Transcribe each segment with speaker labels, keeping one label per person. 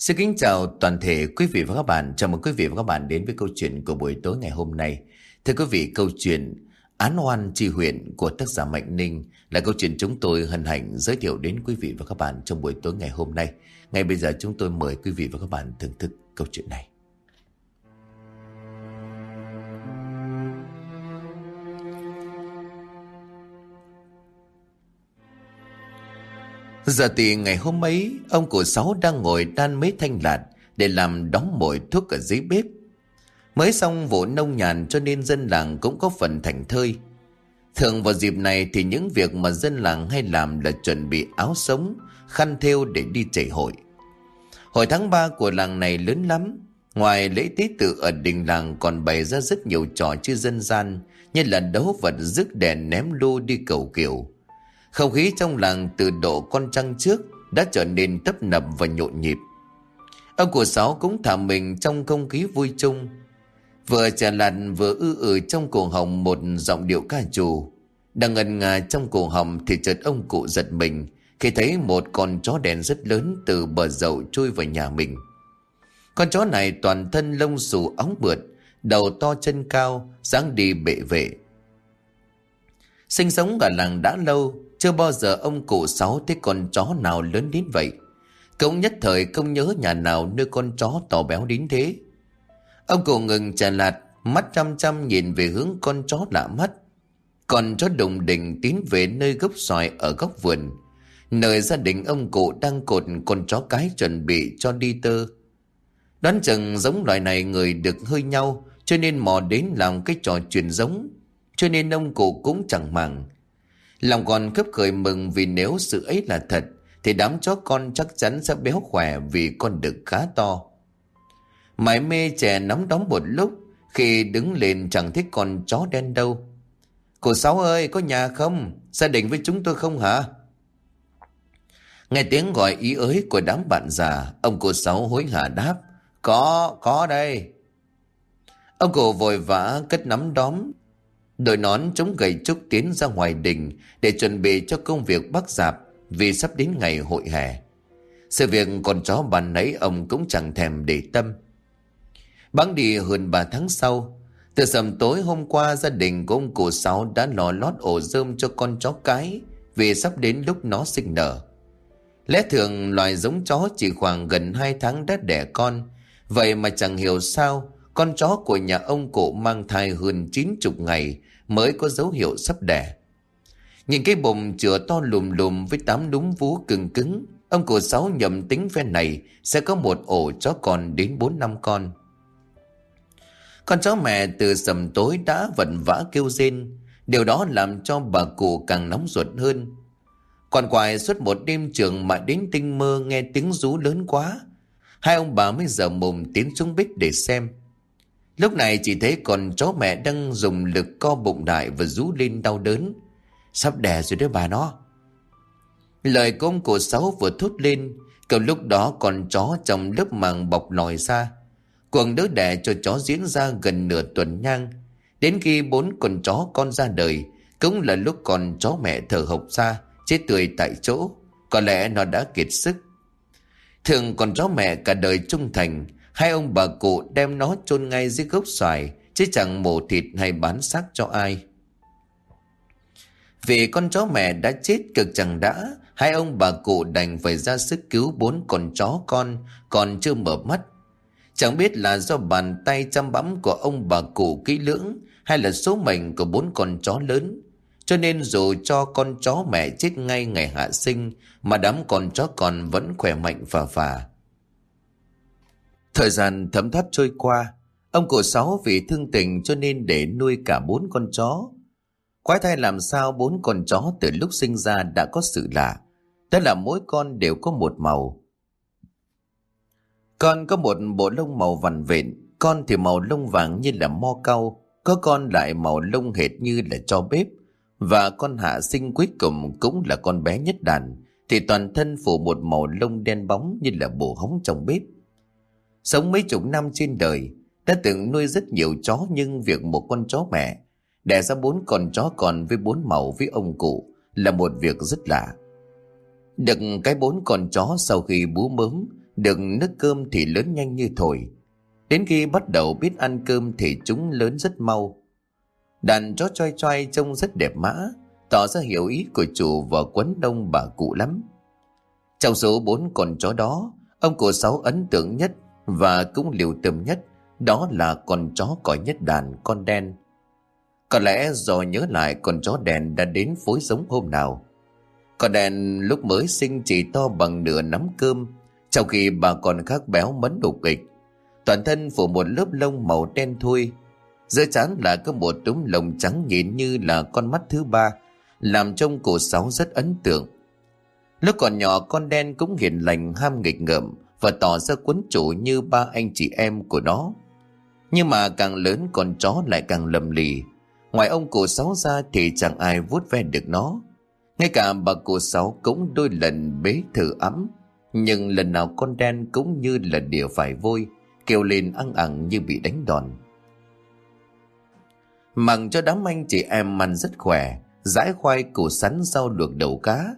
Speaker 1: Xin kính chào toàn thể quý vị và các bạn. Chào mừng quý vị và các bạn đến với câu chuyện của buổi tối ngày hôm nay. Thưa quý vị, câu chuyện Án oan tri huyện của tác giả Mạnh Ninh là câu chuyện chúng tôi hân hạnh giới thiệu đến quý vị và các bạn trong buổi tối ngày hôm nay. Ngay bây giờ chúng tôi mời quý vị và các bạn thưởng thức câu chuyện này. Giờ thì ngày hôm ấy, ông cụ Sáu đang ngồi đan mấy thanh lạt để làm đóng mồi thuốc ở dưới bếp. Mới xong vụ nông nhàn cho nên dân làng cũng có phần thành thơi. Thường vào dịp này thì những việc mà dân làng hay làm là chuẩn bị áo sống, khăn thêu để đi chảy hội. Hồi tháng 3 của làng này lớn lắm. Ngoài lễ tế tự ở đình làng còn bày ra rất nhiều trò chơi dân gian như là đấu vật rước đèn ném lô đi cầu kiều. Không khí trong làng từ độ con trăng trước đã trở nên tấp nập và nhộn nhịp. Ông của Sáu cũng thả mình trong không khí vui chung. Vừa trà lặn vừa ư ử trong cổ họng một giọng điệu ca trù. Đang ngần ngà trong cổ họng thì chợt ông cụ giật mình khi thấy một con chó đen rất lớn từ bờ dậu trôi vào nhà mình. Con chó này toàn thân lông xù óng bượt, đầu to chân cao, dáng đi bệ vệ. Sinh sống ở làng đã lâu, chưa bao giờ ông cụ sáu thấy con chó nào lớn đến vậy. Cậu nhất thời không nhớ nhà nào nơi con chó to béo đến thế. Ông cụ ngừng trà lạt, mắt chăm chăm nhìn về hướng con chó lạ mắt. con chó đồng đình tiến về nơi gốc xoài ở góc vườn. Nơi gia đình ông cụ đang cột con chó cái chuẩn bị cho đi tơ. Đoán chừng giống loài này người được hơi nhau cho nên mò đến làm cái trò truyền giống. Cho nên ông cụ cũng chẳng màng. Lòng còn khấp khởi mừng vì nếu sự ấy là thật thì đám chó con chắc chắn sẽ béo khỏe vì con đực khá to. Mãi mê trẻ nóng đóng một lúc khi đứng lên chẳng thấy con chó đen đâu. Cô Sáu ơi có nhà không? Gia đình với chúng tôi không hả? Nghe tiếng gọi ý ới của đám bạn già, ông cô Sáu hối hả đáp. Có, có đây. Ông cụ vội vã cất nắm đóm, đội nón chống gầy trúc tiến ra ngoài đình để chuẩn bị cho công việc bắt dạp vì sắp đến ngày hội hè. Sự việc con chó bàn nấy ông cũng chẳng thèm để tâm. Bắn đi hơn 3 tháng sau, từ sầm tối hôm qua gia đình của ông cụ Sáu đã lò lót ổ rơm cho con chó cái vì sắp đến lúc nó sinh nở. Lẽ thường loài giống chó chỉ khoảng gần 2 tháng đã đẻ con, vậy mà chẳng hiểu sao con chó của nhà ông cụ mang thai hơn 90 ngày mới có dấu hiệu sắp đẻ. Nhìn cái bụng chữa to lùm lùm với tám núm vú cứng cứng, ông cụ Sáu nhầm tính phen này sẽ có một ổ chó con đến 4 năm con. Con chó mẹ từ sầm tối đã vẩn vã kêu rên, điều đó làm cho bà cụ càng nóng ruột hơn. Còn quài suốt một đêm trường mà đến tinh mơ nghe tiếng rú lớn quá. Hai ông bà mới giờ mồm tiến xuống bích để xem. Lúc này chỉ thấy con chó mẹ đang dùng lực co bụng đại và rú lên đau đớn. Sắp đẻ rồi đấy bà nó. Lời của ông cổ sáu vừa thốt lên, cầm lúc đó con chó trong lớp màng bọc lòi ra. quần đỡ đẻ cho chó diễn ra gần nửa tuần nhang. Đến khi bốn con chó con ra đời, cũng là lúc con chó mẹ thở hộc ra, chết tươi tại chỗ. Có lẽ nó đã kiệt sức. Thường con chó mẹ cả đời trung thành, hai ông bà cụ đem nó chôn ngay dưới gốc xoài, chứ chẳng mổ thịt hay bán xác cho ai. Vì con chó mẹ đã chết cực chẳng đã, hai ông bà cụ đành phải ra sức cứu bốn con chó con còn chưa mở mắt. Chẳng biết là do bàn tay chăm bẵm của ông bà cụ kỹ lưỡng hay là số mệnh của bốn con chó lớn. Cho nên dù cho con chó mẹ chết ngay ngày hạ sinh mà đám con chó con vẫn khỏe mạnh phà phà. Thời gian thấm thoát trôi qua, ông cụ sáu vì thương tình cho nên để nuôi cả bốn con chó. Quái thai làm sao bốn con chó từ lúc sinh ra đã có sự lạ, đó là mỗi con đều có một màu. Con có một bộ lông màu vằn vện, con thì màu lông vàng như là mo cau, có con lại màu lông hệt như là cho bếp, và con hạ sinh cuối cùng cũng là con bé nhất đàn, thì toàn thân phủ một màu lông đen bóng như là bộ hóng trong bếp. Sống mấy chục năm trên đời, đã từng nuôi rất nhiều chó nhưng việc một con chó mẹ đẻ ra bốn con chó còn với bốn màu với ông cụ là một việc rất lạ. Được cái bốn con chó sau khi bú mớm đừng nước cơm thì lớn nhanh như thổi. Đến khi bắt đầu biết ăn cơm thì chúng lớn rất mau. Đàn chó choi choi trông rất đẹp mã, tỏ ra hiểu ý của chủ và quấn đông bà cụ lắm. Trong số bốn con chó đó, ông cụ sáu ấn tượng nhất và cũng liều tâm nhất, đó là con chó còi nhất đàn, con đen. Có lẽ do nhớ lại con chó đèn đã đến phối giống hôm nào. Con đèn lúc mới sinh chỉ to bằng nửa nắm cơm, trong khi bà con khác béo mấn đục kịch. Toàn thân phủ một lớp lông màu đen thui. Giữa trán là có một túm lồng trắng nhìn như là con mắt thứ ba, làm trông cổ sáu rất ấn tượng. Lúc còn nhỏ con đen cũng hiền lành ham nghịch ngợm và tỏ ra quấn chủ như ba anh chị em của nó. Nhưng mà càng lớn con chó lại càng lầm lì. Ngoài ông cụ sáu ra thì chẳng ai vuốt ve được nó. Ngay cả bà cụ sáu cũng đôi lần bế thử ấm. Nhưng lần nào con đen cũng như là địa phải vôi, kêu lên ăn ẳng như bị đánh đòn. Mặng cho đám anh chị em ăn rất khỏe, dãi khoai củ sắn rau luộc đầu cá.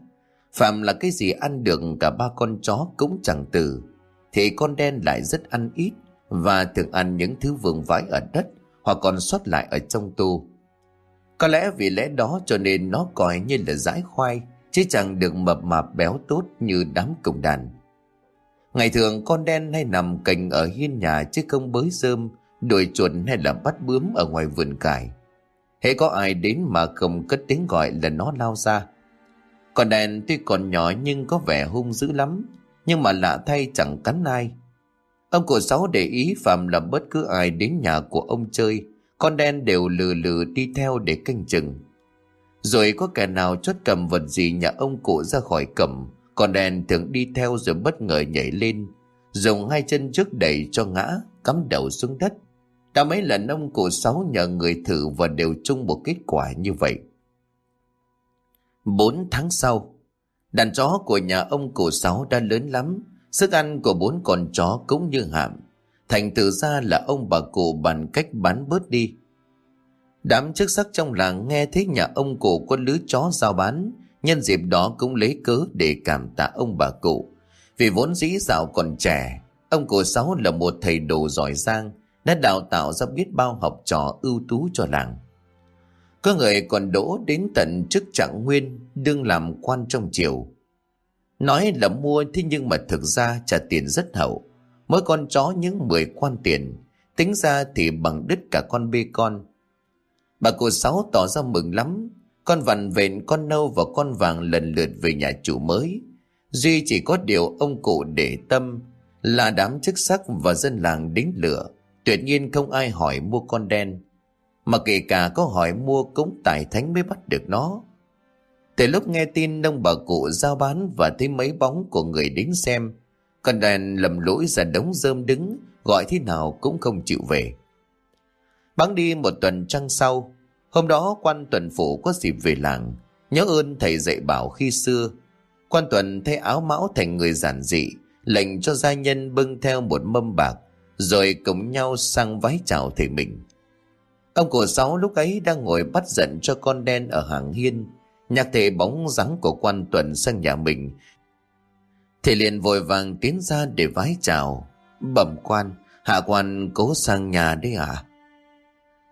Speaker 1: Phạm là cái gì ăn được cả ba con chó cũng chẳng từ, thì con đen lại rất ăn ít và thường ăn những thứ vương vãi ở đất hoặc còn sót lại ở trong tu. Có lẽ vì lẽ đó cho nên nó coi như là dãi khoai, chứ chẳng được mập mạp béo tốt như đám cổng đàn. Ngày thường con đen hay nằm cành ở hiên nhà chứ không bới rơm, đuổi chuột hay là bắt bướm ở ngoài vườn cải. Hễ có ai đến mà không cất tiếng gọi là nó lao ra. Con đen tuy còn nhỏ nhưng có vẻ hung dữ lắm, nhưng mà lạ thay chẳng cắn ai. Ông cụ sáu để ý phạm là bất cứ ai đến nhà của ông chơi, con đen đều lừ lừ đi theo để canh chừng. Rồi có kẻ nào chốt cầm vật gì nhà ông cụ ra khỏi cầm, con đen thường đi theo rồi bất ngờ nhảy lên, dùng hai chân trước đẩy cho ngã, cắm đầu xuống đất. Đã mấy lần ông cụ sáu nhờ người thử và đều chung một kết quả như vậy. Bốn tháng sau, đàn chó của nhà ông cụ sáu đã lớn lắm, sức ăn của bốn con chó cũng như hạm. Thành tự ra là ông bà cụ bàn cách bán bớt đi. Đám chức sắc trong làng nghe thấy nhà ông cụ có lứa chó giao bán, nhân dịp đó cũng lấy cớ để cảm tạ ông bà cụ. Vì vốn dĩ dạo còn trẻ, ông cụ Sáu là một thầy đồ giỏi giang, đã đào tạo ra biết bao học trò ưu tú cho làng. Có người còn đỗ đến tận chức trạng nguyên, đương làm quan trong triều. Nói là mua thế nhưng mà thực ra trả tiền rất hậu. Mỗi con chó những 10 quan tiền, tính ra thì bằng đứt cả con bê con. Bà cụ Sáu tỏ ra mừng lắm, con vằn vện, con nâu và con vàng lần lượt về nhà chủ mới. Duy chỉ có điều ông cụ để tâm là đám chức sắc và dân làng đính lửa. Tuyệt nhiên không ai hỏi mua con đen. Mà kể cả có hỏi mua cũng tài thánh mới bắt được nó. Từ lúc nghe tin nông bà cụ giao bán và thấy mấy bóng của người đến xem, con đèn lầm lỗi ra đống rơm đứng, gọi thế nào cũng không chịu về. Bắn đi một tuần trăng sau, hôm đó quan tuần phủ có dịp về làng, nhớ ơn thầy dạy bảo khi xưa. Quan tuần thay áo mão thành người giản dị, lệnh cho gia nhân bưng theo một mâm bạc, rồi cùng nhau sang vái chào thầy mình. Ông cụ sáu lúc ấy đang ngồi bắt giận cho con đen ở hàng hiên, Nhạc thể bóng dáng của quan tuần sang nhà mình. Thì liền vội vàng tiến ra để vái chào. Bẩm quan, hạ quan cố sang nhà đấy à?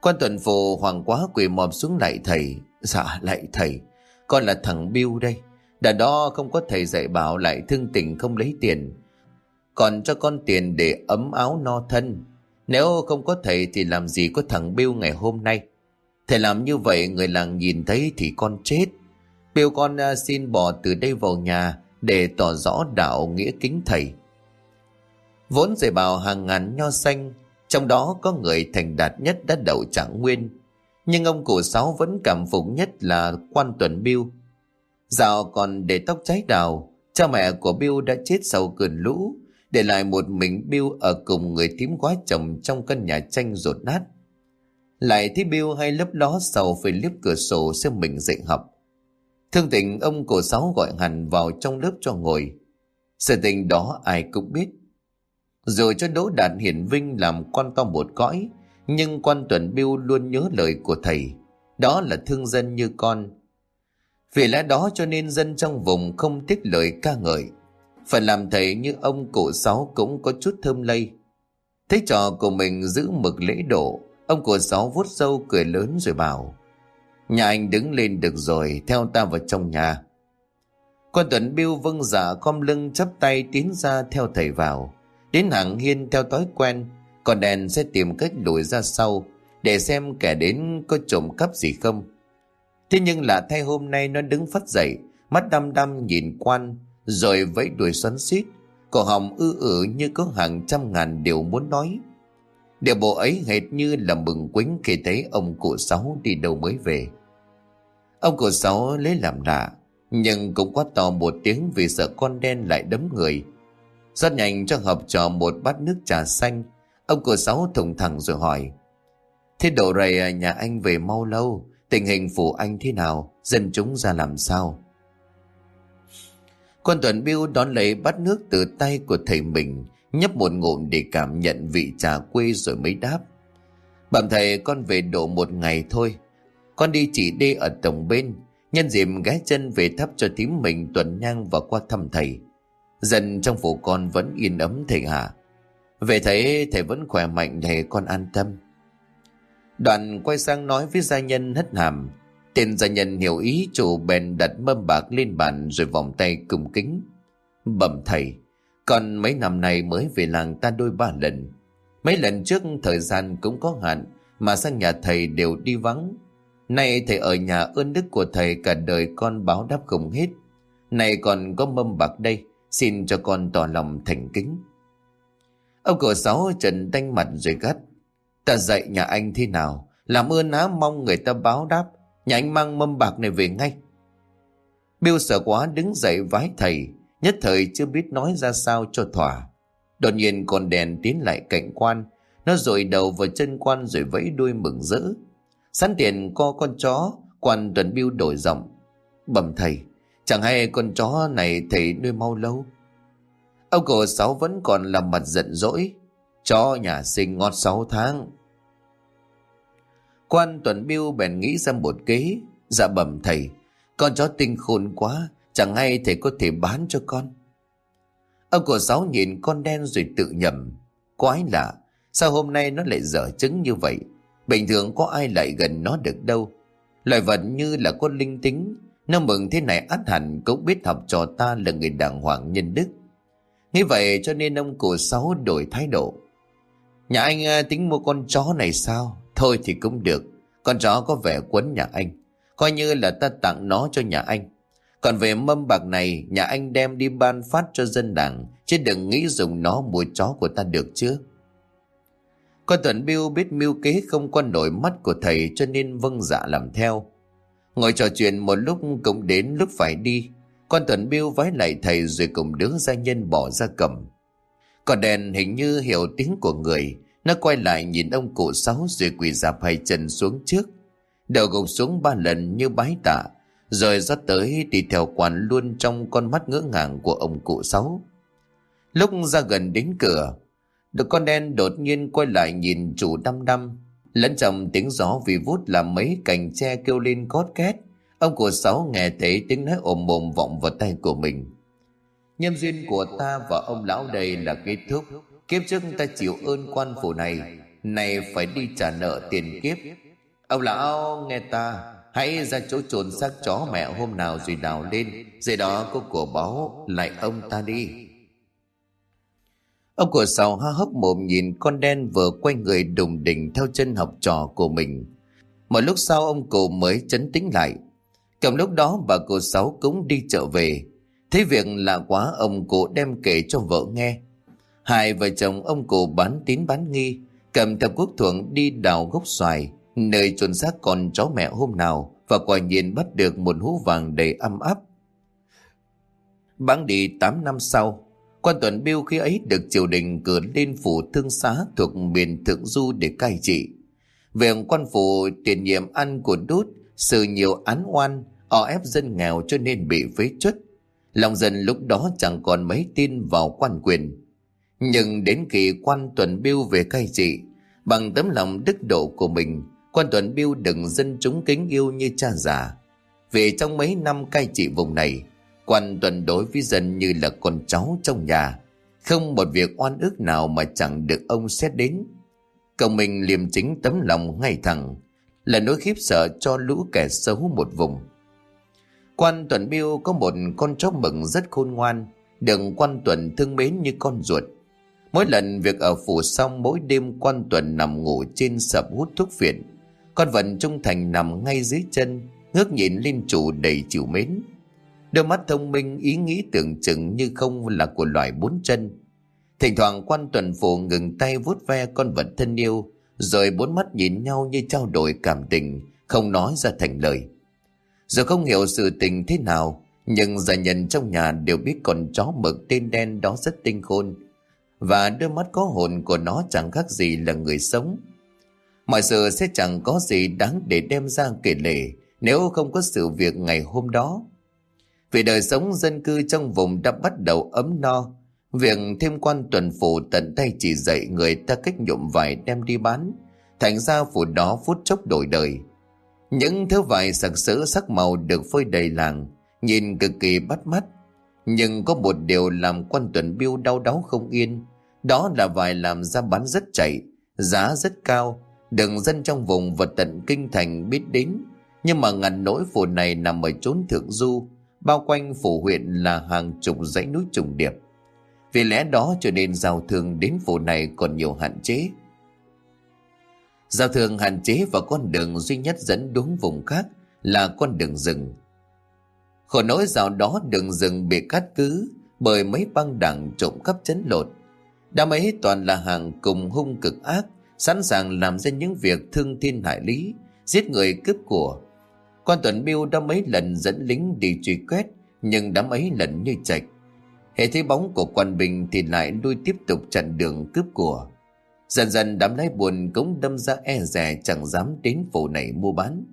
Speaker 1: Quan tuần phù hoàng quá quỳ mọp xuống lại thầy. Dạ lại thầy, con là thằng Biêu đây. đã đó không có thầy dạy bảo lại thương tình không lấy tiền. Còn cho con tiền để ấm áo no thân. Nếu không có thầy thì làm gì có thằng Biêu ngày hôm nay. Thầy làm như vậy người làng nhìn thấy thì con chết. Biêu con à, xin bỏ từ đây vào nhà để tỏ rõ đạo nghĩa kính thầy. Vốn dạy bào hàng ngàn nho xanh, trong đó có người thành đạt nhất đã đậu trạng nguyên. Nhưng ông cụ sáu vẫn cảm phục nhất là quan tuần Biêu. Dạo còn để tóc cháy đào, cha mẹ của Biêu đã chết sau cơn lũ, để lại một mình Bill ở cùng người tím quá chồng trong căn nhà tranh rột nát. Lại thấy Bill hay lấp ló sau phải liếp cửa sổ xem mình dạy học. Thương tình ông cổ sáu gọi hẳn vào trong lớp cho ngồi. Sự tình đó ai cũng biết. Rồi cho Đỗ Đạt hiển vinh làm quan to một cõi, nhưng quan tuần Bill luôn nhớ lời của thầy. Đó là thương dân như con. Vì lẽ đó cho nên dân trong vùng không tiếc lời ca ngợi phải làm thầy như ông cụ sáu cũng có chút thơm lây. Thấy trò của mình giữ mực lễ độ, ông cụ sáu vuốt sâu cười lớn rồi bảo. Nhà anh đứng lên được rồi, theo ta vào trong nhà. Con Tuấn Biêu vâng giả, khom lưng chắp tay tiến ra theo thầy vào. Đến hàng hiên theo thói quen, còn đèn sẽ tìm cách lùi ra sau để xem kẻ đến có trộm cắp gì không. Thế nhưng lạ thay hôm nay nó đứng phát dậy, mắt đăm đăm nhìn quan, rồi vẫy đuôi xoắn xít, cổ họng ư ử như có hàng trăm ngàn điều muốn nói. điệu bộ ấy hệt như là mừng quính khi thấy ông cụ sáu đi đâu mới về. Ông cụ sáu lấy làm lạ, nhưng cũng quá to một tiếng vì sợ con đen lại đấm người. Rất nhanh cho hợp trò một bát nước trà xanh, ông cụ sáu thùng thẳng rồi hỏi. Thế độ rầy à, nhà anh về mau lâu, tình hình phủ anh thế nào, dân chúng ra làm sao? Con Tuấn Biêu đón lấy bát nước từ tay của thầy mình, nhấp một ngụm để cảm nhận vị trà quê rồi mới đáp. Bẩm thầy con về độ một ngày thôi, con đi chỉ đi ở tổng bên, nhân dịp ghé chân về thắp cho thím mình tuần nhang và qua thăm thầy. dần trong phủ con vẫn yên ấm thầy hả? Về thấy thầy vẫn khỏe mạnh để con an tâm. Đoàn quay sang nói với gia nhân hất hàm. Tên gia nhân hiểu ý chủ bèn đặt mâm bạc lên bàn rồi vòng tay cung kính. Bẩm thầy, còn mấy năm nay mới về làng ta đôi ba lần. Mấy lần trước thời gian cũng có hạn mà sang nhà thầy đều đi vắng. Nay thầy ở nhà ơn đức của thầy cả đời con báo đáp không hết. Này còn có mâm bạc đây, xin cho con tỏ lòng thành kính. Ông cửa sáu trần tanh mặt rồi gắt. Ta dạy nhà anh thế nào, làm ơn á mong người ta báo đáp, nhà anh mang mâm bạc này về ngay. Bill sợ quá đứng dậy vái thầy, nhất thời chưa biết nói ra sao cho thỏa. Đột nhiên con đèn tiến lại cạnh quan, nó rồi đầu vào chân quan rồi vẫy đuôi mừng rỡ. Sẵn tiền co con chó, quan tuần biêu đổi giọng. Bẩm thầy, chẳng hay con chó này thầy nuôi mau lâu. Ông cổ sáu vẫn còn làm mặt giận dỗi. Chó nhà sinh ngọt sáu tháng. Quan tuần biêu bèn nghĩ ra một kế. Dạ bẩm thầy, con chó tinh khôn quá, chẳng hay thầy có thể bán cho con. Ông của sáu nhìn con đen rồi tự nhầm. Quái lạ, sao hôm nay nó lại dở trứng như vậy? Bình thường có ai lại gần nó được đâu. Loài vật như là con linh tính, nó mừng thế này át hẳn cũng biết học trò ta là người đàng hoàng nhân đức. Nghĩ vậy cho nên ông cụ sáu đổi thái độ. Nhà anh à, tính mua con chó này sao? Thôi thì cũng được. Con chó có vẻ quấn nhà anh. Coi như là ta tặng nó cho nhà anh. Còn về mâm bạc này, nhà anh đem đi ban phát cho dân đảng, chứ đừng nghĩ dùng nó mua chó của ta được chứ. Con Tuấn Biêu biết mưu kế không qua nổi mắt của thầy cho nên vâng dạ làm theo. Ngồi trò chuyện một lúc cũng đến lúc phải đi. Con Tuấn Biêu vái lại thầy rồi cùng đứa gia nhân bỏ ra cầm. Còn đèn hình như hiểu tiếng của người. Nó quay lại nhìn ông cụ sáu rồi quỳ dạp hai chân xuống trước. Đầu gục xuống ba lần như bái tạ. Rồi ra tới đi theo quán luôn trong con mắt ngỡ ngàng của ông cụ sáu. Lúc ra gần đến cửa, được con đen đột nhiên quay lại nhìn chủ đăm đăm. Lẫn trong tiếng gió vì vút làm mấy cành tre kêu lên cót két. Ông cụ sáu nghe thấy tiếng nói ồm mồm vọng vào tay của mình. Nhân duyên của ta và ông lão đây là kết thúc. Kiếp trước ta chịu ơn quan phủ này, này phải đi trả nợ tiền kiếp. Ông lão nghe ta, hãy ra chỗ trồn xác chó mẹ hôm nào rồi đào lên, rồi đó có của báo lại ông ta đi. Ông của sầu ha hốc mồm nhìn con đen vừa quay người đùng đỉnh theo chân học trò của mình. Một lúc sau ông cụ mới chấn tĩnh lại. Cầm lúc đó bà cô sáu cũng đi chợ về. Thấy việc lạ quá ông cụ đem kể cho vợ nghe. Hai vợ chồng ông cụ bán tín bán nghi, cầm theo quốc thuận đi đào gốc xoài, nơi chôn xác con chó mẹ hôm nào và quả nhiên bắt được một hũ vàng đầy âm áp. Bán đi 8 năm sau, quan tuần biêu khi ấy được triều đình cử lên phủ thương xá thuộc miền thượng du để cai trị. Về quan phủ tiền nhiệm ăn của đút sự nhiều án oan, o ép dân nghèo cho nên bị phế truất. Lòng dân lúc đó chẳng còn mấy tin vào quan quyền. Nhưng đến kỳ quan tuần biêu về cai trị, bằng tấm lòng đức độ của mình, quan tuần biêu đừng dân chúng kính yêu như cha già. Vì trong mấy năm cai trị vùng này, Quan tuần đối với dân như là con cháu trong nhà. Không một việc oan ức nào mà chẳng được ông xét đến. Cậu mình liềm chính tấm lòng ngay thẳng, là nỗi khiếp sợ cho lũ kẻ xấu một vùng. Quan Tuần Biêu có một con chó mừng rất khôn ngoan, đừng quan Tuần thương mến như con ruột. Mỗi lần việc ở phủ xong mỗi đêm quan Tuần nằm ngủ trên sập hút thuốc phiện, con vật trung thành nằm ngay dưới chân, ngước nhìn lên chủ đầy chịu mến. Đôi mắt thông minh ý nghĩ tưởng chừng như không là của loài bốn chân. Thỉnh thoảng quan tuần phủ ngừng tay vuốt ve con vật thân yêu, rồi bốn mắt nhìn nhau như trao đổi cảm tình, không nói ra thành lời. Giờ không hiểu sự tình thế nào, nhưng gia nhân trong nhà đều biết con chó mực tên đen đó rất tinh khôn. Và đôi mắt có hồn của nó chẳng khác gì là người sống. Mọi sự sẽ chẳng có gì đáng để đem ra kể lể nếu không có sự việc ngày hôm đó. Vì đời sống dân cư trong vùng đã bắt đầu ấm no, việc thêm quan tuần phủ tận tay chỉ dạy người ta cách nhộm vải đem đi bán, thành ra phủ đó phút chốc đổi đời. Những thứ vải sặc sỡ sắc màu được phơi đầy làng, nhìn cực kỳ bắt mắt. Nhưng có một điều làm quan tuần biêu đau đáu không yên, đó là vải làm ra bán rất chạy, giá rất cao, đừng dân trong vùng và tận kinh thành biết đến. Nhưng mà ngàn nỗi phủ này nằm ở chốn thượng du, bao quanh phủ huyện là hàng chục dãy núi trùng điệp. Vì lẽ đó cho nên giao thương đến phủ này còn nhiều hạn chế. Giao thương hạn chế và con đường duy nhất dẫn đúng vùng khác là con đường rừng. Khổ nỗi dạo đó đường rừng bị cắt cứ bởi mấy băng đảng trộm cắp chấn lột. Đám ấy toàn là hàng cùng hung cực ác, sẵn sàng làm ra những việc thương thiên hại lý, giết người cướp của. Quan tuần biêu đã mấy lần dẫn lính đi truy quét, nhưng đám ấy lần như chạch. Hệ thấy bóng của quan bình thì lại đuôi tiếp tục chặn đường cướp của. Dần dần đám lái buồn cũng đâm ra e rè chẳng dám đến phủ này mua bán.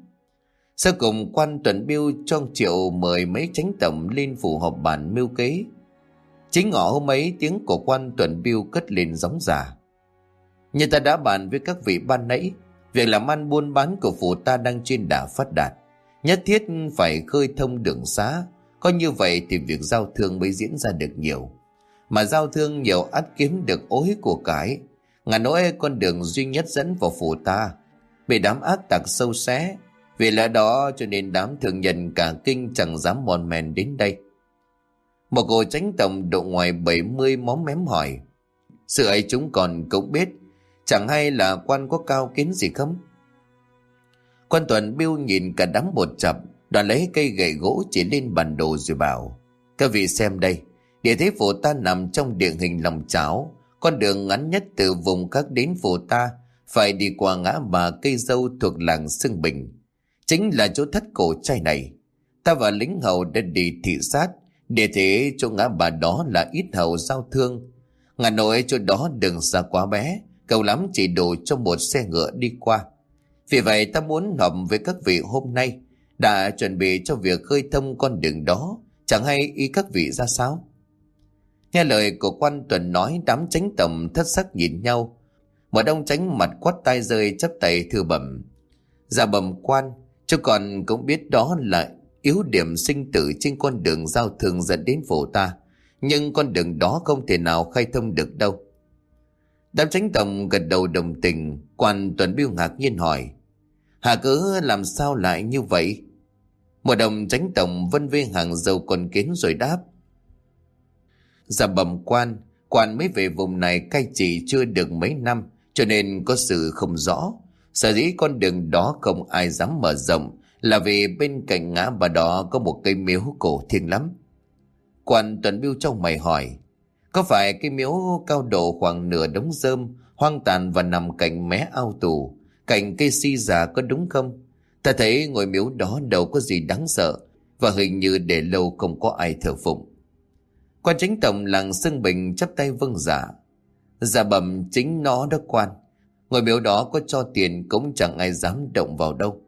Speaker 1: Sau cùng quan tuần biêu cho triệu mời mấy tránh tổng lên phủ họp bàn mưu kế. Chính ngọ hôm ấy tiếng của quan tuần biêu cất lên gióng giả. Như ta đã bàn với các vị ban nãy, việc làm ăn buôn bán của phủ ta đang trên đà phát đạt. Nhất thiết phải khơi thông đường xá, có như vậy thì việc giao thương mới diễn ra được nhiều. Mà giao thương nhiều ắt kiếm được ối của cái. ngàn nỗi con đường duy nhất dẫn vào phủ ta, bị đám ác tặc sâu xé. Vì lẽ đó cho nên đám thường nhân cả kinh chẳng dám mòn mèn đến đây. Một cô tránh tổng độ ngoài 70 móm mém hỏi. Sự ấy chúng còn cũng biết, chẳng hay là quan có cao kiến gì không? Quan tuần biêu nhìn cả đám một chập, đoàn lấy cây gậy gỗ chỉ lên bản đồ rồi bảo. Các vị xem đây, địa thế phổ ta nằm trong địa hình lòng cháo, con đường ngắn nhất từ vùng các đến phổ ta phải đi qua ngã bà cây dâu thuộc làng Sưng Bình. Chính là chỗ thất cổ trai này. Ta và lính hầu đã đi thị sát, để thế chỗ ngã bà đó là ít hầu giao thương. Ngà nội chỗ đó đừng xa quá bé, cầu lắm chỉ đủ cho một xe ngựa đi qua. Vì vậy ta muốn họp với các vị hôm nay đã chuẩn bị cho việc khơi thông con đường đó, chẳng hay ý các vị ra sao. Nghe lời của quan tuần nói đám tránh tầm thất sắc nhìn nhau. Một ông tránh mặt quát tay rơi chấp tay thư bẩm. Dạ bẩm quan, cho còn cũng biết đó là yếu điểm sinh tử trên con đường giao thương dẫn đến phổ ta. Nhưng con đường đó không thể nào khai thông được đâu. Đám tránh tổng gật đầu đồng tình, quan tuấn biêu ngạc nhiên hỏi. Hà cứ làm sao lại như vậy? Một đồng tránh tổng vân vê hàng dầu còn kiến rồi đáp. Giả bẩm quan, quan mới về vùng này cai trị chưa được mấy năm, cho nên có sự không rõ. Sở dĩ con đường đó không ai dám mở rộng là vì bên cạnh ngã bà đó có một cây miếu cổ thiêng lắm. Quan tuấn biêu trong mày hỏi, có phải cây miếu cao độ khoảng nửa đống rơm, hoang tàn và nằm cạnh mé ao tù, cạnh cây si già có đúng không? Ta thấy ngôi miếu đó đâu có gì đáng sợ và hình như để lâu không có ai thờ phụng. Quan chính tổng làng Sưng Bình chấp tay vâng giả. Giả bẩm chính nó đó quan. Ngôi miếu đó có cho tiền cũng chẳng ai dám động vào đâu.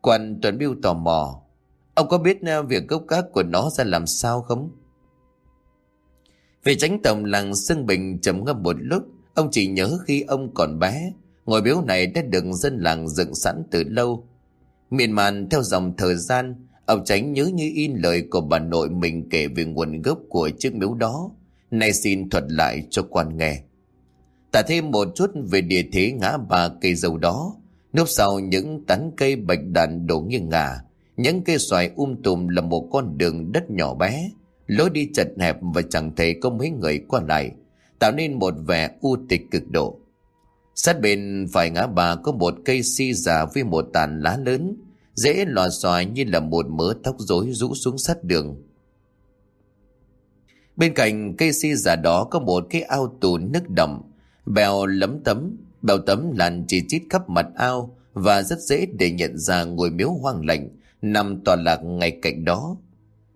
Speaker 1: Quan Tuấn Biêu tò mò. Ông có biết ờ, việc gốc gác của nó ra làm sao không? Về tránh tổng làng Sưng Bình trầm ngâm một lúc, ông chỉ nhớ khi ông còn bé, ngôi miếu này đã được dân làng dựng sẵn từ lâu. Miền màn theo dòng thời gian, Ông Tránh nhớ như in lời của bà nội mình kể về nguồn gốc của chiếc miếu đó. Nay xin thuật lại cho quan nghe. Tả thêm một chút về địa thế ngã ba cây dầu đó. Núp sau những tán cây bạch đàn đổ nghiêng ngả. Những cây xoài um tùm là một con đường đất nhỏ bé. Lối đi chật hẹp và chẳng thể có mấy người qua lại. Tạo nên một vẻ u tịch cực độ. Sát bên phải ngã ba có một cây si già với một tàn lá lớn dễ lò xoài như là một mớ tóc rối rũ xuống sát đường. Bên cạnh cây si già đó có một cái ao tù nước đậm, bèo lấm tấm, bèo tấm làn chỉ chít khắp mặt ao và rất dễ để nhận ra ngôi miếu hoang lạnh nằm tọa lạc ngay cạnh đó.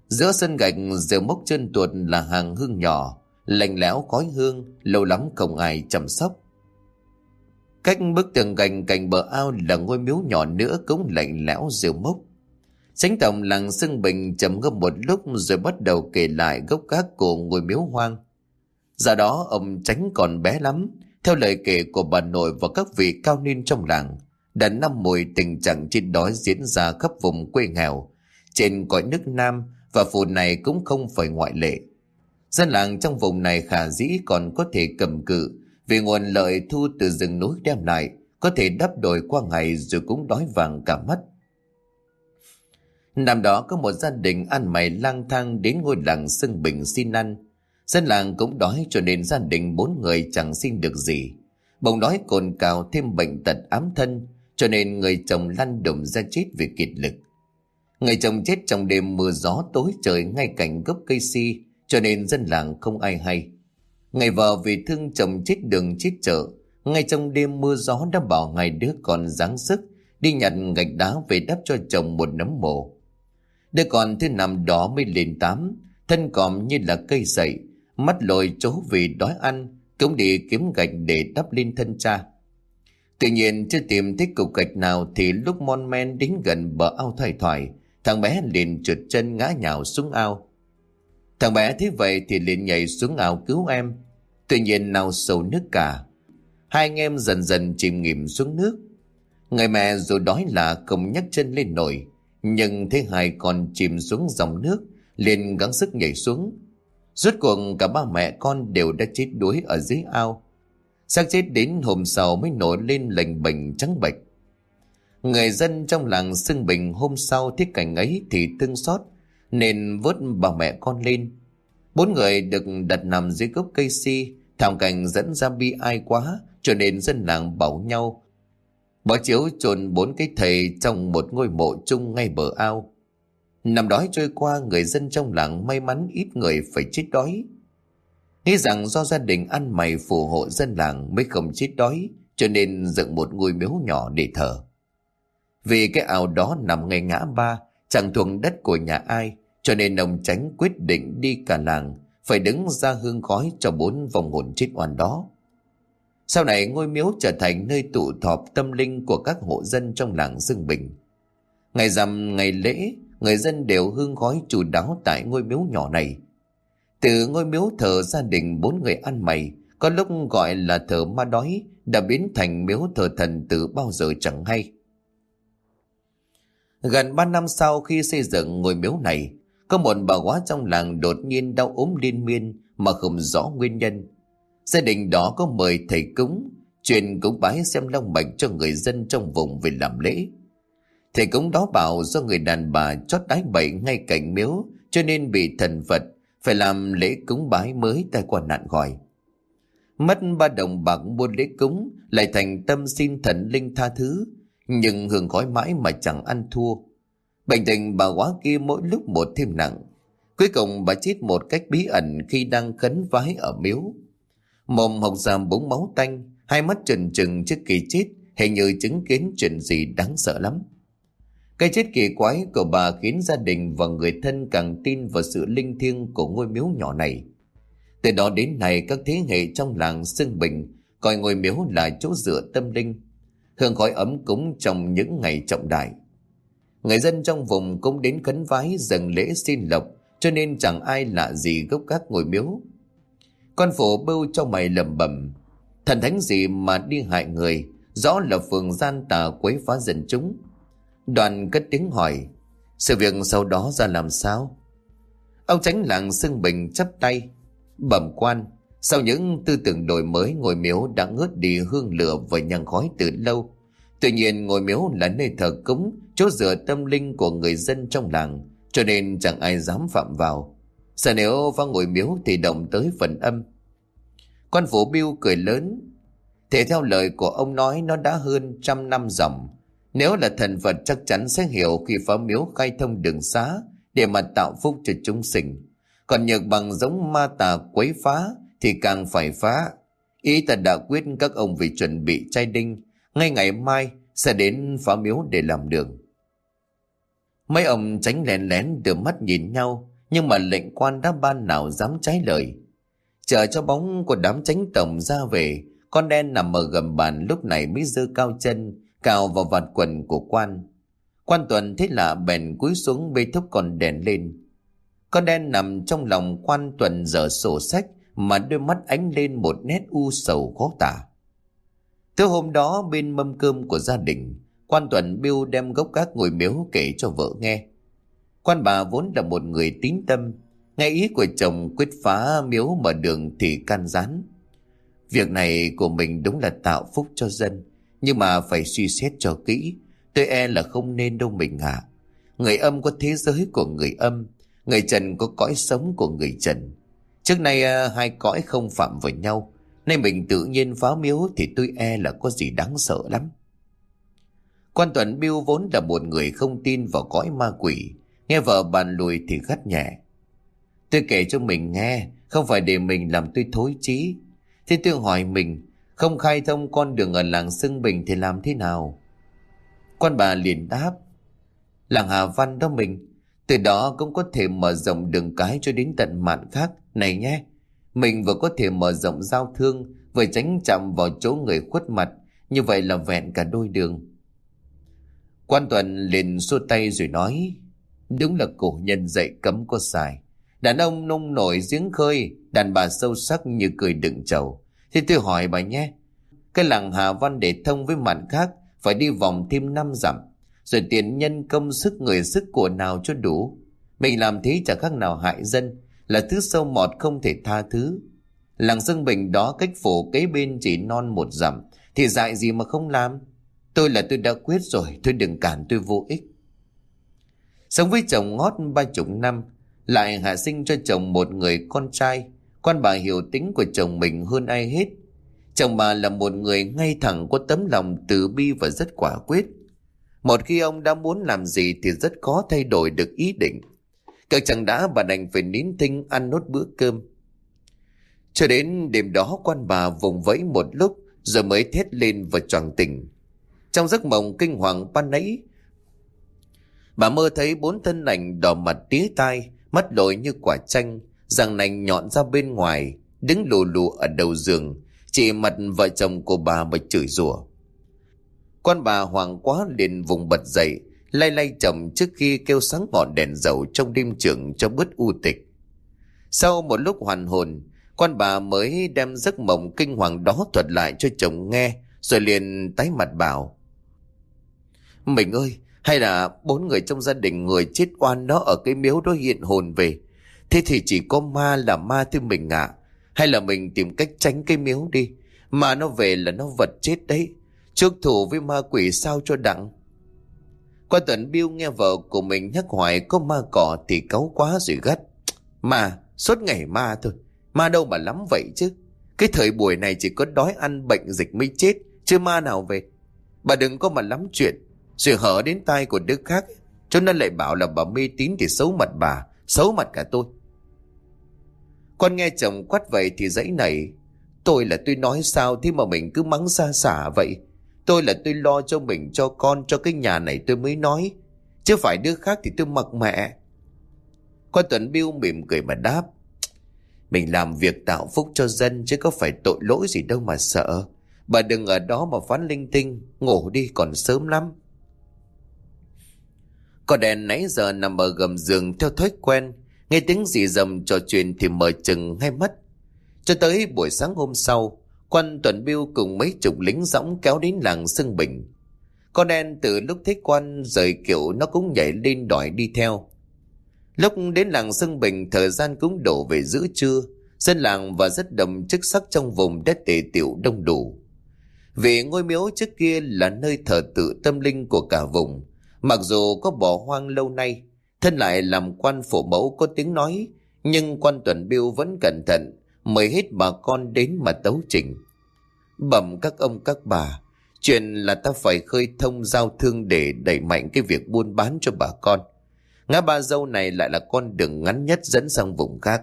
Speaker 1: Giữa sân gạch rêu mốc chân tuột là hàng hương nhỏ, lạnh lẽo khói hương, lâu lắm không ai chăm sóc. Cách bức tường gành cạnh bờ ao là ngôi miếu nhỏ nữa cũng lạnh lẽo rêu mốc. Tránh tổng làng xưng bình trầm ngâm một lúc rồi bắt đầu kể lại gốc gác của ngôi miếu hoang. Giờ đó ông tránh còn bé lắm, theo lời kể của bà nội và các vị cao niên trong làng, đã năm mùi tình trạng chết đói diễn ra khắp vùng quê nghèo, trên cõi nước Nam và phù này cũng không phải ngoại lệ. Dân làng trong vùng này khả dĩ còn có thể cầm cự vì nguồn lợi thu từ rừng núi đem lại có thể đắp đổi qua ngày rồi cũng đói vàng cả mắt. Năm đó có một gia đình ăn mày lang thang đến ngôi làng Sưng Bình xin ăn. Dân làng cũng đói cho nên gia đình bốn người chẳng xin được gì. Bồng đói cồn cào thêm bệnh tật ám thân cho nên người chồng lăn đùng ra chết vì kiệt lực. Người chồng chết trong đêm mưa gió tối trời ngay cạnh gốc cây si cho nên dân làng không ai hay. Ngày vợ vì thương chồng chết đường chết chợ, ngay trong đêm mưa gió đã bảo ngày đứa con dáng sức đi nhặt gạch đá về đắp cho chồng một nấm mồ. Đứa con thứ năm đó mới lên tám, thân còm như là cây sậy, mắt lồi chố vì đói ăn, cũng đi kiếm gạch để đắp lên thân cha. Tuy nhiên chưa tìm thấy cục gạch nào thì lúc mon men đến gần bờ ao thoải thoải, thằng bé liền trượt chân ngã nhào xuống ao. Thằng bé thấy vậy thì liền nhảy xuống ao cứu em. Tuy nhiên nào sâu nước cả. Hai anh em dần dần chìm nghỉm xuống nước. Người mẹ dù đói là không nhấc chân lên nổi. Nhưng thấy hai con chìm xuống dòng nước, liền gắng sức nhảy xuống. Rốt cuộc cả ba mẹ con đều đã chết đuối ở dưới ao. xác chết đến hôm sau mới nổi lên lệnh bệnh trắng bệch. Người dân trong làng xưng bình hôm sau thấy cảnh ấy thì thương xót, nên vớt bà mẹ con lên. Bốn người được đặt nằm dưới gốc cây si, thảm cảnh dẫn ra bi ai quá, cho nên dân làng bảo nhau. Bỏ chiếu chôn bốn cái thầy trong một ngôi mộ chung ngay bờ ao. Năm đói trôi qua, người dân trong làng may mắn ít người phải chết đói. Nghĩ rằng do gia đình ăn mày phù hộ dân làng mới không chết đói, cho nên dựng một ngôi miếu nhỏ để thờ. Vì cái ao đó nằm ngay ngã ba, chẳng thuộc đất của nhà ai, cho nên ông tránh quyết định đi cả làng, phải đứng ra hương khói cho bốn vòng hồn chết oan đó. Sau này ngôi miếu trở thành nơi tụ thọp tâm linh của các hộ dân trong làng Dương Bình. Ngày rằm, ngày lễ, người dân đều hương khói chủ đáo tại ngôi miếu nhỏ này. Từ ngôi miếu thờ gia đình bốn người ăn mày, có lúc gọi là thờ ma đói, đã biến thành miếu thờ thần từ bao giờ chẳng hay. Gần ba năm sau khi xây dựng ngôi miếu này, có một bà quá trong làng đột nhiên đau ốm liên miên mà không rõ nguyên nhân. Gia đình đó có mời thầy cúng, truyền cúng bái xem long mạch cho người dân trong vùng về làm lễ. Thầy cúng đó bảo do người đàn bà chót đái bậy ngay cạnh miếu cho nên bị thần Phật phải làm lễ cúng bái mới tai qua nạn gọi. Mất ba đồng bạc buôn lễ cúng lại thành tâm xin thần linh tha thứ nhưng hưởng khói mãi mà chẳng ăn thua. Bệnh tình bà quá kia mỗi lúc một thêm nặng. Cuối cùng bà chết một cách bí ẩn khi đang khấn vái ở miếu. Mồm hồng giam búng máu tanh, hai mắt trừng trừng trước kỳ chết, hình như chứng kiến chuyện gì đáng sợ lắm. Cái chết kỳ quái của bà khiến gia đình và người thân càng tin vào sự linh thiêng của ngôi miếu nhỏ này. Từ đó đến nay các thế hệ trong làng Sương Bình coi ngôi miếu là chỗ dựa tâm linh, hương khói ấm cúng trong những ngày trọng đại. Người dân trong vùng cũng đến khấn vái dần lễ xin lộc, cho nên chẳng ai lạ gì gốc gác ngôi miếu. Con phổ bưu cho mày lầm bẩm thần thánh gì mà đi hại người, rõ là phường gian tà quấy phá dân chúng. Đoàn cất tiếng hỏi, Sự việc sau đó ra làm sao? Ông tránh làng xưng bình chắp tay. Bẩm quan, sau những tư tưởng đổi mới ngôi miếu đã ngớt đi hương lửa và nhang khói từ lâu. Tuy nhiên ngôi miếu là nơi thờ cúng, chỗ dựa tâm linh của người dân trong làng, cho nên chẳng ai dám phạm vào. Sợ nếu vào ngôi miếu thì động tới phần âm. Quan phủ biêu cười lớn. Thế theo lời của ông nói nó đã hơn trăm năm dòng. Nếu là thần vật chắc chắn sẽ hiểu khi phá miếu khai thông đường xá để mà tạo phúc cho chúng sinh. Còn nhược bằng giống ma tà quấy phá thì càng phải phá. Ý ta đã quyết các ông vì chuẩn bị trai đinh. Ngay ngày mai sẽ đến phá miếu để làm đường. Mấy ông tránh lén lén đưa mắt nhìn nhau, nhưng mà lệnh quan đã ban nào dám trái lời. Chờ cho bóng của đám tránh tổng ra về, con đen nằm ở gầm bàn lúc này mới dơ cao chân cào vào vạt quần của quan. Quan tuần thấy lạ bèn cúi xuống bê thúc con đèn lên. Con đen nằm trong lòng quan tuần dở sổ sách mà đôi mắt ánh lên một nét u sầu khó tả. Thứ hôm đó bên mâm cơm của gia đình, quan tuần biêu đem gốc các ngồi miếu kể cho vợ nghe. Quan bà vốn là một người tín tâm, nghe ý của chồng quyết phá miếu mở đường thì can gián. Việc này của mình đúng là tạo phúc cho dân, nhưng mà phải suy xét cho kỹ, tôi e là không nên đâu mình ạ. Người âm có thế giới của người âm, người trần có cõi sống của người trần. Trước nay à, hai cõi không phạm với nhau, nên mình tự nhiên phá miếu thì tôi e là có gì đáng sợ lắm. Quan Tuấn Biêu vốn là một người không tin vào cõi ma quỷ, nghe vợ bàn lùi thì gắt nhẹ. Tôi kể cho mình nghe, không phải để mình làm tôi thối chí. Thế tôi hỏi mình, không khai thông con đường ở làng Sưng Bình thì làm thế nào? Quan bà liền đáp, làng Hà Văn đó mình, từ đó cũng có thể mở rộng đường cái cho đến tận mạn khác. Này nhé, mình vừa có thể mở rộng giao thương, vừa tránh chạm vào chỗ người khuất mặt, như vậy là vẹn cả đôi đường. Quan Tuần liền xua tay rồi nói, đúng là cổ nhân dạy cấm có sai. Đàn ông nông nổi giếng khơi, đàn bà sâu sắc như cười đựng chầu. Thì tôi hỏi bà nhé, cái làng Hà Văn để thông với mạn khác phải đi vòng thêm năm dặm, rồi tiền nhân công sức người sức của nào cho đủ. Mình làm thế chẳng khác nào hại dân, là thứ sâu mọt không thể tha thứ. Làng Dương Bình đó cách phủ kế bên chỉ non một dặm, thì dại gì mà không làm. Tôi là tôi đã quyết rồi, tôi đừng cản tôi vô ích. Sống với chồng ngót ba chục năm, lại hạ sinh cho chồng một người con trai. Con bà hiểu tính của chồng mình hơn ai hết. Chồng bà là một người ngay thẳng có tấm lòng từ bi và rất quả quyết. Một khi ông đã muốn làm gì thì rất khó thay đổi được ý định. Các chẳng đã bà đành phải nín thinh ăn nốt bữa cơm. Cho đến đêm đó quan bà vùng vẫy một lúc rồi mới thét lên và choàng tỉnh. Trong giấc mộng kinh hoàng ban nãy, bà mơ thấy bốn thân ảnh đỏ mặt tía tai, mắt lồi như quả chanh, răng nành nhọn ra bên ngoài, đứng lù lù ở đầu giường, chỉ mặt vợ chồng của bà mà chửi rủa. Quan bà hoàng quá liền vùng bật dậy, lay lay chồng trước khi kêu sáng ngọn đèn dầu trong đêm trường cho bớt u tịch. Sau một lúc hoàn hồn, quan bà mới đem giấc mộng kinh hoàng đó thuật lại cho chồng nghe, rồi liền tái mặt bảo. Mình ơi, hay là bốn người trong gia đình người chết oan đó ở cái miếu đó hiện hồn về. Thế thì chỉ có ma là ma thôi mình ạ. Hay là mình tìm cách tránh cái miếu đi. Mà nó về là nó vật chết đấy. Trước thủ với ma quỷ sao cho đặng. Qua tuần biêu nghe vợ của mình nhắc hoài có ma cỏ thì cáu quá rồi gắt. Mà, suốt ngày ma thôi. Ma đâu mà lắm vậy chứ. Cái thời buổi này chỉ có đói ăn bệnh dịch mới chết. Chứ ma nào về. Bà đừng có mà lắm chuyện. Rồi hở đến tai của đứa khác. Cho nên lại bảo là bà mê tín thì xấu mặt bà. Xấu mặt cả tôi. Con nghe chồng quát vậy thì dãy này. Tôi là tôi nói sao thế mà mình cứ mắng xa xả vậy. Tôi là tôi lo cho mình, cho con, cho cái nhà này tôi mới nói. Chứ phải đứa khác thì tôi mặc mẹ. con Tuấn Biêu mỉm cười mà đáp. Mình làm việc tạo phúc cho dân chứ có phải tội lỗi gì đâu mà sợ. Bà đừng ở đó mà phán linh tinh, ngủ đi còn sớm lắm. Con đèn nãy giờ nằm ở gầm giường theo thói quen, nghe tiếng gì dầm trò chuyện thì mở chừng hay mắt. Cho tới buổi sáng hôm sau, quan tuần biêu cùng mấy chục lính dõng kéo đến làng sơn Bình. Con đen từ lúc thấy quan rời kiểu nó cũng nhảy lên đòi đi theo. Lúc đến làng sơn Bình thời gian cũng đổ về giữa trưa. Dân làng và rất đậm chức sắc trong vùng đất tề tiểu đông đủ. Vì ngôi miếu trước kia là nơi thờ tự tâm linh của cả vùng. Mặc dù có bỏ hoang lâu nay, thân lại làm quan phổ mẫu có tiếng nói, nhưng quan tuần biêu vẫn cẩn thận, mời hết bà con đến mà tấu trình. Bẩm các ông các bà, chuyện là ta phải khơi thông giao thương để đẩy mạnh cái việc buôn bán cho bà con. Ngã ba dâu này lại là con đường ngắn nhất dẫn sang vùng khác.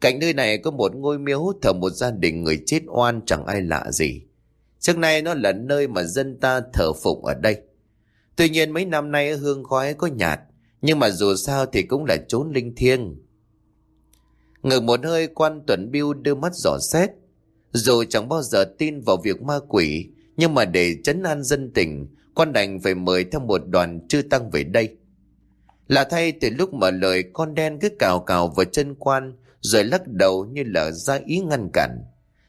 Speaker 1: Cạnh nơi này có một ngôi miếu thờ một gia đình người chết oan chẳng ai lạ gì. Trước nay nó là nơi mà dân ta thờ phụng ở đây. Tuy nhiên mấy năm nay hương khói có nhạt, nhưng mà dù sao thì cũng là chốn linh thiêng. Ngừng một hơi quan tuấn biêu đưa mắt dò xét. Dù chẳng bao giờ tin vào việc ma quỷ, nhưng mà để chấn an dân tình, quan đành phải mời theo một đoàn chư tăng về đây. Là thay từ lúc mở lời con đen cứ cào cào vào chân quan, rồi lắc đầu như là ra ý ngăn cản.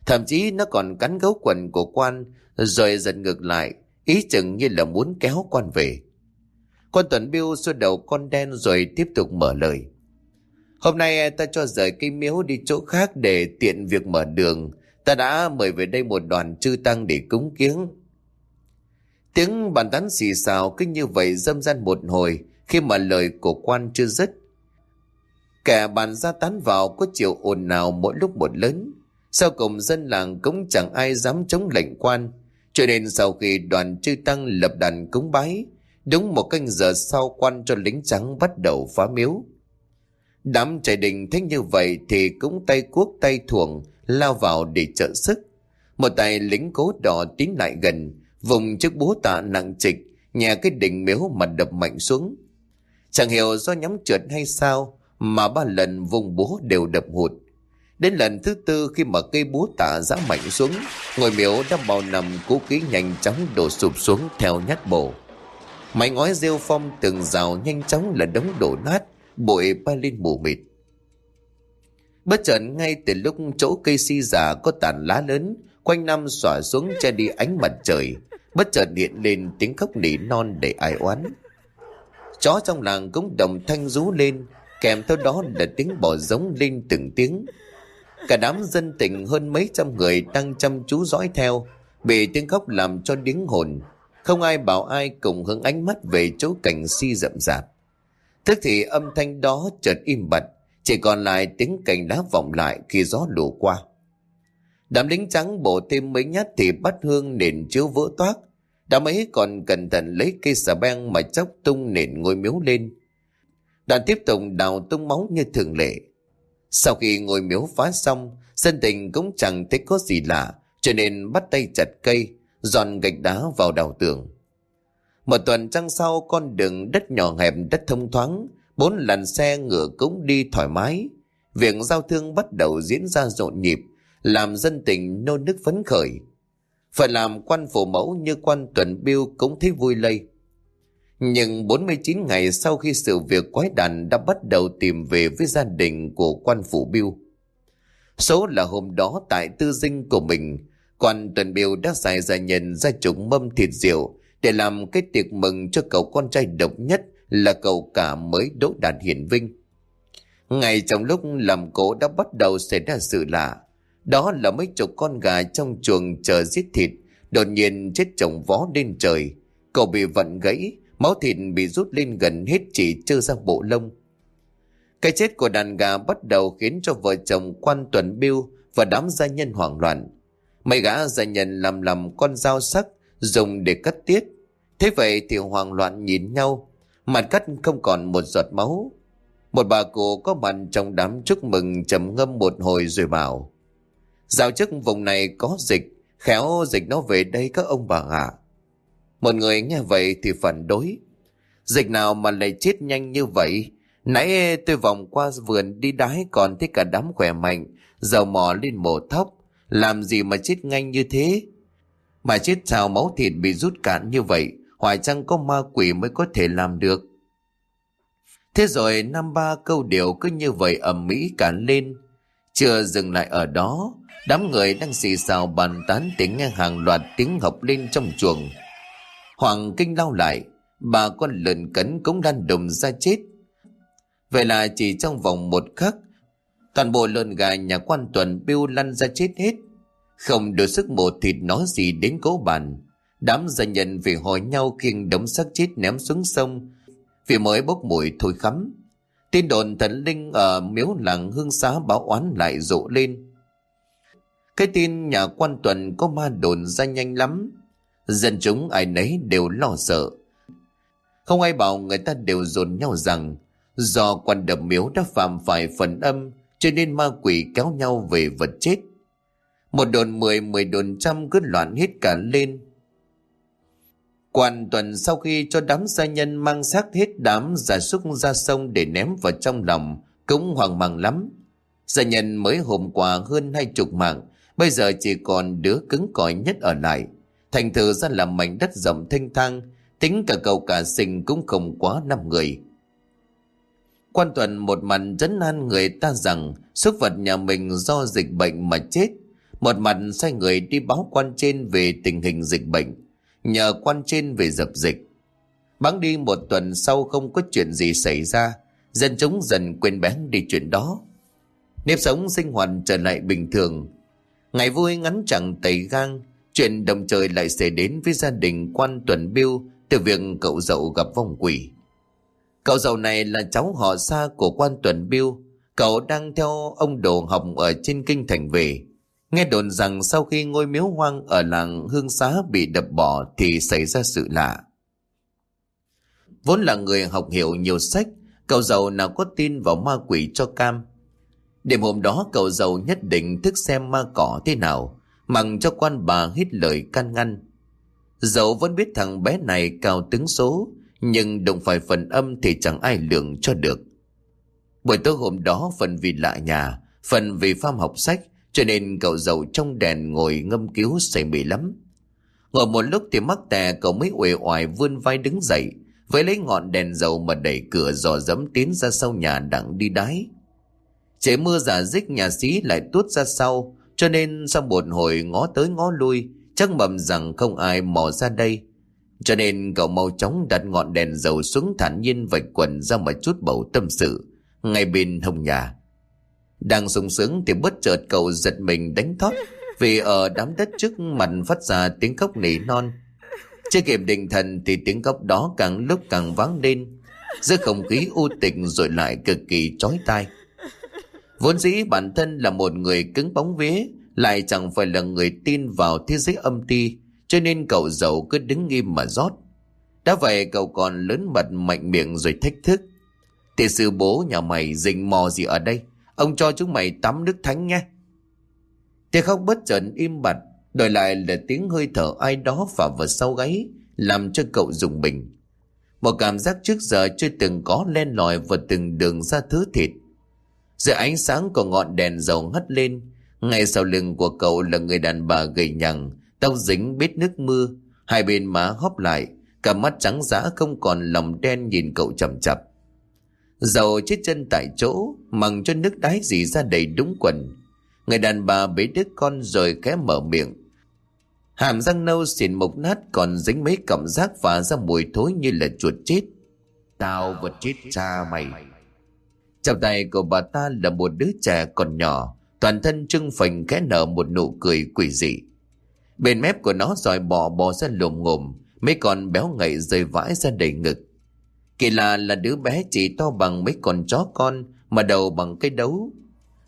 Speaker 1: Thậm chí nó còn cắn gấu quần của quan, rồi giật ngược lại, ý chừng như là muốn kéo quan về. Quan Tuấn biêu xua đầu con đen rồi tiếp tục mở lời. Hôm nay ta cho rời cây miếu đi chỗ khác để tiện việc mở đường. Ta đã mời về đây một đoàn chư tăng để cúng kiếng. Tiếng bàn tán xì xào cứ như vậy dâm gian một hồi khi mà lời của quan chưa dứt. Kẻ bàn ra tán vào có chiều ồn nào mỗi lúc một lớn. Sau cùng dân làng cũng chẳng ai dám chống lệnh quan. Cho nên sau khi đoàn chư tăng lập đàn cúng bái, đúng một canh giờ sau quan cho lính trắng bắt đầu phá miếu. Đám trại đình thấy như vậy thì cũng tay cuốc tay thuồng lao vào để trợ sức. Một tay lính cố đỏ tiến lại gần, vùng chiếc búa tạ nặng trịch, nhà cái đỉnh miếu mà đập mạnh xuống. Chẳng hiểu do nhắm trượt hay sao mà ba lần vùng búa đều đập hụt. Đến lần thứ tư khi mà cây búa tạ giã mạnh xuống, ngôi miếu đã bao nằm cú ký nhanh chóng đổ sụp xuống theo nhát bổ. Mái ngói rêu phong từng rào nhanh chóng là đống đổ nát, bụi bay lên mù mịt. Bất chợt ngay từ lúc chỗ cây si già có tàn lá lớn, quanh năm xỏa xuống che đi ánh mặt trời, bất chợt hiện lên tiếng khóc nỉ non để ai oán. Chó trong làng cũng đồng thanh rú lên, kèm theo đó là tiếng bò giống lên từng tiếng. Cả đám dân tình hơn mấy trăm người đang chăm chú dõi theo, bị tiếng khóc làm cho điếng hồn. Không ai bảo ai cùng hướng ánh mắt về chỗ cảnh si rậm rạp. Tức thì âm thanh đó chợt im bặt, chỉ còn lại tiếng cành lá vọng lại khi gió đổ qua. Đám lính trắng bổ thêm mấy nhát thì bắt hương nền chiếu vỡ toác. Đám ấy còn cẩn thận lấy cây xà beng mà chóc tung nền ngôi miếu lên. Đoàn tiếp tục đào tung máu như thường lệ. Sau khi ngôi miếu phá xong, dân tình cũng chẳng thấy có gì lạ, cho nên bắt tay chặt cây, dọn gạch đá vào đào tường. Một tuần trăng sau con đường đất nhỏ hẹp đất thông thoáng, bốn làn xe ngựa cũng đi thoải mái. Việc giao thương bắt đầu diễn ra rộn nhịp, làm dân tình nô nức phấn khởi. Phải làm quan phổ mẫu như quan tuần biêu cũng thấy vui lây. Nhưng 49 ngày sau khi sự việc quái đàn đã bắt đầu tìm về với gia đình của quan phủ biêu. Số là hôm đó tại tư dinh của mình, quan tuần biêu đã xài ra nhận ra chúng mâm thịt rượu để làm cái tiệc mừng cho cậu con trai độc nhất là cậu cả mới đỗ đạt hiển vinh. Ngay trong lúc làm cố đã bắt đầu xảy ra sự lạ. Đó là mấy chục con gà trong chuồng chờ giết thịt, đột nhiên chết chồng vó lên trời. Cậu bị vận gãy, máu thịt bị rút lên gần hết chỉ trơ ra bộ lông. Cái chết của đàn gà bắt đầu khiến cho vợ chồng quan tuần biêu và đám gia nhân hoảng loạn. Mấy gã gia nhân làm làm con dao sắc dùng để cắt tiết. Thế vậy thì hoang loạn nhìn nhau, mặt cắt không còn một giọt máu. Một bà cụ có mặt trong đám chúc mừng trầm ngâm một hồi rồi bảo. Giao chức vùng này có dịch, khéo dịch nó về đây các ông bà ạ. Một người nghe vậy thì phản đối. Dịch nào mà lại chết nhanh như vậy? Nãy tôi vòng qua vườn đi đái còn thấy cả đám khỏe mạnh, dầu mò lên mổ thóc. Làm gì mà chết nhanh như thế? Mà chết sao máu thịt bị rút cạn như vậy, hoài chăng có ma quỷ mới có thể làm được. Thế rồi năm ba câu điều cứ như vậy ầm mỹ cản lên. Chưa dừng lại ở đó, đám người đang xì xào bàn tán tiếng nghe hàng loạt tiếng học lên trong chuồng. Hoàng kinh lao lại, bà con lợn cấn cũng đang đồng ra chết. Vậy là chỉ trong vòng một khắc, toàn bộ lợn gà nhà quan tuần bêu lăn ra chết hết. Không được sức mổ thịt nói gì đến cố bàn. Đám gia nhân vì hỏi nhau khiêng đống xác chết ném xuống sông, vì mới bốc mùi thôi khắm. Tin đồn thần linh ở miếu làng hương xá báo oán lại rộ lên. Cái tin nhà quan tuần có ma đồn ra nhanh lắm. Dân chúng ai nấy đều lo sợ. Không ai bảo người ta đều dồn nhau rằng do quan đập miếu đã phạm phải phần âm cho nên ma quỷ kéo nhau về vật chết. Một đồn mười, mười đồn trăm cứ loạn hết cả lên. Quan tuần sau khi cho đám gia nhân mang xác hết đám giả súc ra sông để ném vào trong lòng cũng hoang mang lắm. Gia nhân mới hôm qua hơn hai chục mạng, bây giờ chỉ còn đứa cứng cỏi nhất ở lại. Thành thử ra là mảnh đất rộng thanh thang, tính cả cầu cả sinh cũng không quá năm người. Quan tuần một mặt dẫn an người ta rằng súc vật nhà mình do dịch bệnh mà chết, một mặt sai người đi báo quan trên về tình hình dịch bệnh, nhờ quan trên về dập dịch. Bắn đi một tuần sau không có chuyện gì xảy ra, dân chúng dần quên bén đi chuyện đó. Nếp sống sinh hoạt trở lại bình thường. Ngày vui ngắn chẳng tẩy gang, chuyện đồng trời lại xảy đến với gia đình quan tuần biêu từ việc cậu dậu gặp vong quỷ. Cậu giàu này là cháu họ xa của quan tuần biêu, cậu đang theo ông đồ học ở trên kinh thành về. Nghe đồn rằng sau khi ngôi miếu hoang ở làng Hương Xá bị đập bỏ thì xảy ra sự lạ. Vốn là người học hiểu nhiều sách, cậu giàu nào có tin vào ma quỷ cho cam. Đêm hôm đó cậu giàu nhất định thức xem ma cỏ thế nào, mặng cho quan bà hít lời can ngăn. Dẫu vẫn biết thằng bé này cao tướng số, nhưng đụng phải phần âm thì chẳng ai lường cho được. Buổi tối hôm đó phần vì lạ nhà, phần vì pham học sách, cho nên cậu giàu trong đèn ngồi ngâm cứu say mê lắm. Ngồi một lúc thì mắc tè cậu mới uể oải vươn vai đứng dậy, với lấy ngọn đèn dầu mà đẩy cửa dò dẫm tiến ra sau nhà đặng đi đái. Trời mưa giả dích nhà xí lại tuốt ra sau, cho nên sau một hồi ngó tới ngó lui, chắc mầm rằng không ai mò ra đây. Cho nên cậu mau chóng đặt ngọn đèn dầu xuống thản nhiên vạch quần ra một chút bầu tâm sự, ngay bên hông nhà. Đang sung sướng thì bất chợt cậu giật mình đánh thót vì ở đám đất trước mặt phát ra tiếng khóc nỉ non. Chưa kịp định thần thì tiếng khóc đó càng lúc càng vang lên. Giữa không khí u tịch rồi lại cực kỳ chói tai. Vốn dĩ bản thân là một người cứng bóng vế, lại chẳng phải là người tin vào thế giới âm ti, cho nên cậu giàu cứ đứng nghiêm mà rót. Đã vậy cậu còn lớn mật mạnh miệng rồi thách thức. Thì sư bố nhà mày rình mò gì ở đây? Ông cho chúng mày tắm nước thánh nhé. Tiếng khóc bất chợt im bặt, đổi lại là tiếng hơi thở ai đó phả vào sau gáy, làm cho cậu dùng mình. Một cảm giác trước giờ chưa từng có len lỏi vào từng đường ra thứ thịt. Giữa ánh sáng của ngọn đèn dầu hắt lên, ngay sau lưng của cậu là người đàn bà gầy nhằng, tóc dính bết nước mưa, hai bên má hóp lại, cả mắt trắng dã không còn lòng đen nhìn cậu chậm chập. Dầu chết chân tại chỗ, mằng cho nước đái gì ra đầy đúng quần. Người đàn bà bế đứa con rồi khẽ mở miệng. Hàm răng nâu xỉn mục nát còn dính mấy cảm giác và ra mùi thối như là chuột chết. Tao vật chết cha mày. Trong tay của bà ta là một đứa trẻ còn nhỏ, toàn thân trưng phình khẽ nở một nụ cười quỷ dị. Bên mép của nó dòi bò bò ra lồm ngồm, mấy con béo ngậy rơi vãi ra đầy ngực. Kỳ lạ là đứa bé chỉ to bằng mấy con chó con mà đầu bằng cái đấu.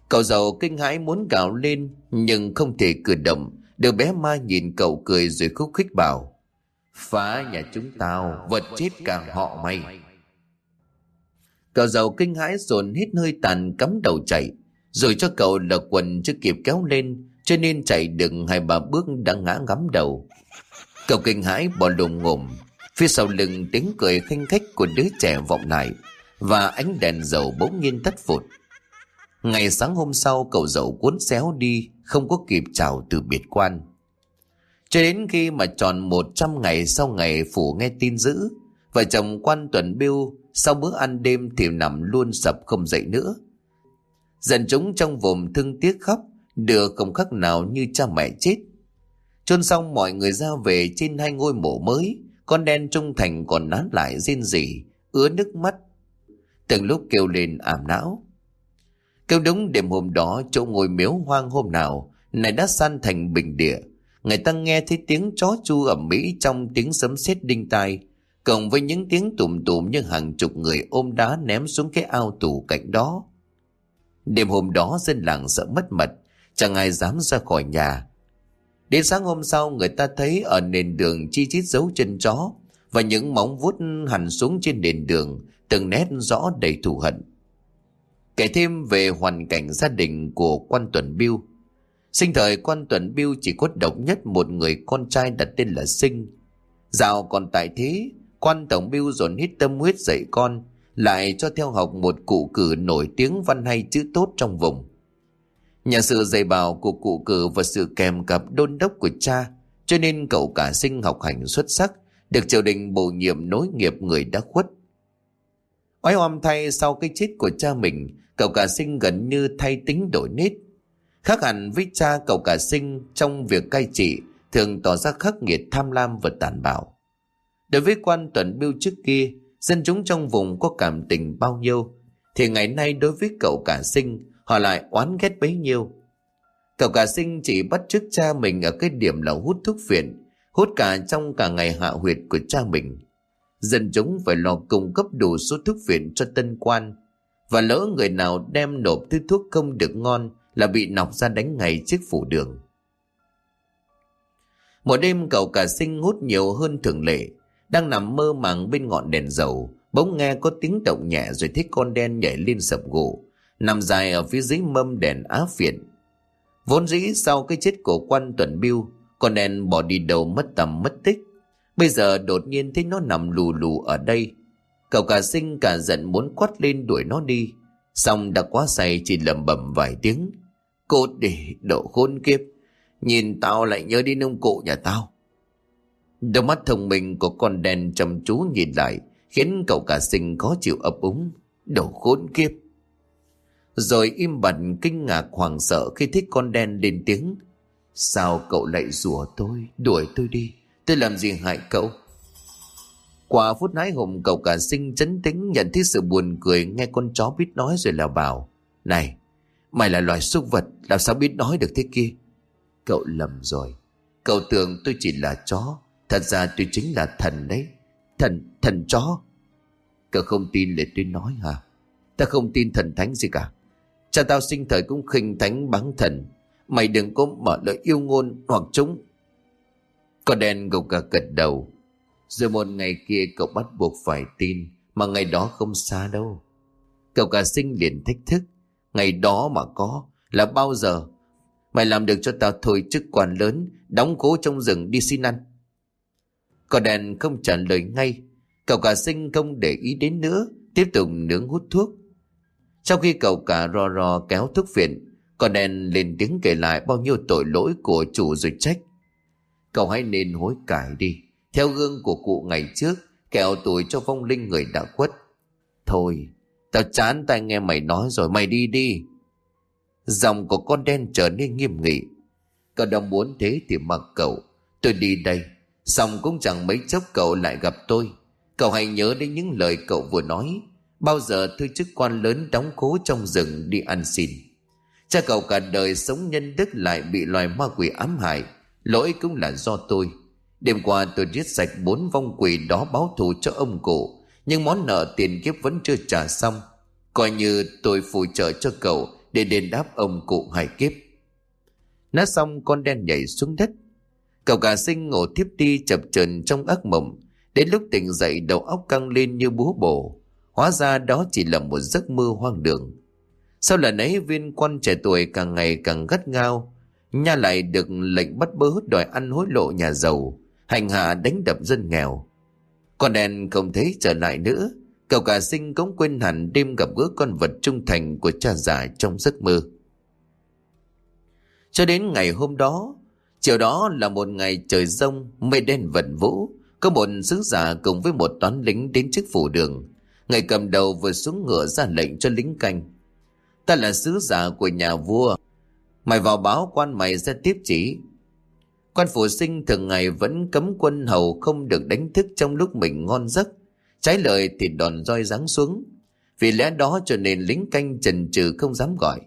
Speaker 1: Cậu giàu kinh hãi muốn gào lên nhưng không thể cử động. Đứa bé ma nhìn cậu cười rồi khúc khích bảo. Phá nhà chúng tao, vật chết cả họ mày. Cậu giàu kinh hãi dồn hít hơi tàn cắm đầu chạy. Rồi cho cậu lật quần chưa kịp kéo lên cho nên chạy được hai ba bước đã ngã ngắm đầu. Cậu kinh hãi bỏ lùm ngồm Phía sau lưng tiếng cười khinh khách của đứa trẻ vọng lại và ánh đèn dầu bỗng nhiên tắt phụt. Ngày sáng hôm sau cậu dậu cuốn xéo đi không có kịp chào từ biệt quan. Cho đến khi mà tròn 100 ngày sau ngày phủ nghe tin dữ, vợ chồng quan tuần biêu sau bữa ăn đêm thì nằm luôn sập không dậy nữa. Dần chúng trong vùng thương tiếc khóc, đưa không khác nào như cha mẹ chết. Chôn xong mọi người ra về trên hai ngôi mộ mới, Con đen trung thành còn nán lại rên rỉ, ứa nước mắt. Từng lúc kêu lên ảm não. Kêu đúng đêm hôm đó chỗ ngồi miếu hoang hôm nào này đã san thành bình địa. Người ta nghe thấy tiếng chó chu ẩm mỹ trong tiếng sấm sét đinh tai, cộng với những tiếng tùm tùm như hàng chục người ôm đá ném xuống cái ao tù cạnh đó. Đêm hôm đó dân làng sợ mất mật, chẳng ai dám ra khỏi nhà. Đến sáng hôm sau người ta thấy ở nền đường chi chít dấu chân chó và những móng vuốt hẳn xuống trên nền đường từng nét rõ đầy thù hận. Kể thêm về hoàn cảnh gia đình của quan tuần biêu. Sinh thời quan tuần biêu chỉ có độc nhất một người con trai đặt tên là Sinh. Dạo còn tại thế, quan tổng biêu dồn hết tâm huyết dạy con, lại cho theo học một cụ cử nổi tiếng văn hay chữ tốt trong vùng. Nhờ sự dạy bảo của cụ cử và sự kèm cặp đôn đốc của cha, cho nên cậu cả sinh học hành xuất sắc, được triều đình bổ nhiệm nối nghiệp người đã khuất. Oái oăm thay sau cái chết của cha mình, cậu cả sinh gần như thay tính đổi nết. Khác hẳn với cha cậu cả sinh trong việc cai trị thường tỏ ra khắc nghiệt tham lam và tàn bạo. Đối với quan tuần biêu trước kia, dân chúng trong vùng có cảm tình bao nhiêu, thì ngày nay đối với cậu cả sinh, họ lại oán ghét bấy nhiêu. Cậu cả sinh chỉ bắt chước cha mình ở cái điểm là hút thuốc phiện, hút cả trong cả ngày hạ huyệt của cha mình. Dân chúng phải lo cung cấp đủ số thuốc phiện cho tân quan, và lỡ người nào đem nộp thứ thuốc không được ngon là bị nọc ra đánh ngày trước phủ đường. Một đêm cậu cả sinh hút nhiều hơn thường lệ, đang nằm mơ màng bên ngọn đèn dầu, bỗng nghe có tiếng động nhẹ rồi thấy con đen nhảy lên sập gỗ, nằm dài ở phía dưới mâm đèn á phiện. Vốn dĩ sau cái chết của quan tuần biêu, con đèn bỏ đi đầu mất tầm mất tích. Bây giờ đột nhiên thấy nó nằm lù lù ở đây. Cậu cả sinh cả giận muốn quát lên đuổi nó đi. Xong đã quá say chỉ lầm bầm vài tiếng. Cô để độ khôn kiếp. Nhìn tao lại nhớ đi nông cụ nhà tao. Đôi mắt thông minh của con đèn chăm chú nhìn lại, khiến cậu cả sinh khó chịu ấp úng. Đồ khốn kiếp. Rồi im bặt kinh ngạc hoảng sợ khi thích con đen lên tiếng. Sao cậu lại rủa tôi, đuổi tôi đi, tôi làm gì hại cậu? Qua phút nái hùng cậu cả sinh chấn tĩnh nhận thấy sự buồn cười nghe con chó biết nói rồi là bảo. Này, mày là loài súc vật, làm sao biết nói được thế kia? Cậu lầm rồi, cậu tưởng tôi chỉ là chó, thật ra tôi chính là thần đấy. Thần, thần chó. Cậu không tin để tôi nói hả? Ta không tin thần thánh gì cả. Cha tao sinh thời cũng khinh thánh bắn thần. Mày đừng có mở lời yêu ngôn hoặc chúng. Con đen gục cả gật đầu. Rồi một ngày kia cậu bắt buộc phải tin. Mà ngày đó không xa đâu. Cậu cả sinh liền thách thức. Ngày đó mà có là bao giờ? Mày làm được cho tao thôi chức quan lớn, đóng cố trong rừng đi xin ăn. Con đèn không trả lời ngay. Cậu cả sinh không để ý đến nữa, tiếp tục nướng hút thuốc. Sau khi cậu cả rò rò kéo thuốc phiện, con đen lên tiếng kể lại bao nhiêu tội lỗi của chủ rồi trách. Cậu hãy nên hối cải đi, theo gương của cụ ngày trước, kẹo tuổi cho vong linh người đã khuất. Thôi, tao chán tai nghe mày nói rồi, mày đi đi. Dòng của con đen trở nên nghiêm nghị. Cậu đang muốn thế thì mặc cậu, tôi đi đây. Xong cũng chẳng mấy chốc cậu lại gặp tôi. Cậu hãy nhớ đến những lời cậu vừa nói Bao giờ thư chức quan lớn đóng cố trong rừng đi ăn xin? Cha cậu cả đời sống nhân đức lại bị loài ma quỷ ám hại. Lỗi cũng là do tôi. Đêm qua tôi giết sạch bốn vong quỷ đó báo thù cho ông cụ, Nhưng món nợ tiền kiếp vẫn chưa trả xong. Coi như tôi phù trợ cho cậu Để đền đáp ông cụ hài kiếp. Nói xong, con đen nhảy xuống đất. Cậu cả sinh ngủ thiếp đi chập chờn trong ác mộng. Đến lúc tỉnh dậy, đầu óc căng lên như búa bổ. Hóa ra đó chỉ là một giấc mơ hoang đường. Sau lần ấy viên quan trẻ tuổi càng ngày càng gắt ngao, nha lại được lệnh bắt bớ đòi ăn hối lộ nhà giàu, hành hạ đánh đập dân nghèo. Con đèn không thấy trở lại nữa, cậu cả sinh cũng quên hẳn đêm gặp gỡ con vật trung thành của cha già trong giấc mơ. Cho đến ngày hôm đó, chiều đó là một ngày trời rông, mây đen vận vũ, có một sứ giả cùng với một toán lính đến trước phủ đường, Người cầm đầu vừa xuống ngựa ra lệnh cho lính canh. Ta là sứ giả của nhà vua. Mày vào báo quan mày sẽ tiếp chỉ. Quan phủ sinh thường ngày vẫn cấm quân hầu không được đánh thức trong lúc mình ngon giấc. Trái lời thì đòn roi giáng xuống. Vì lẽ đó cho nên lính canh chần chừ không dám gọi.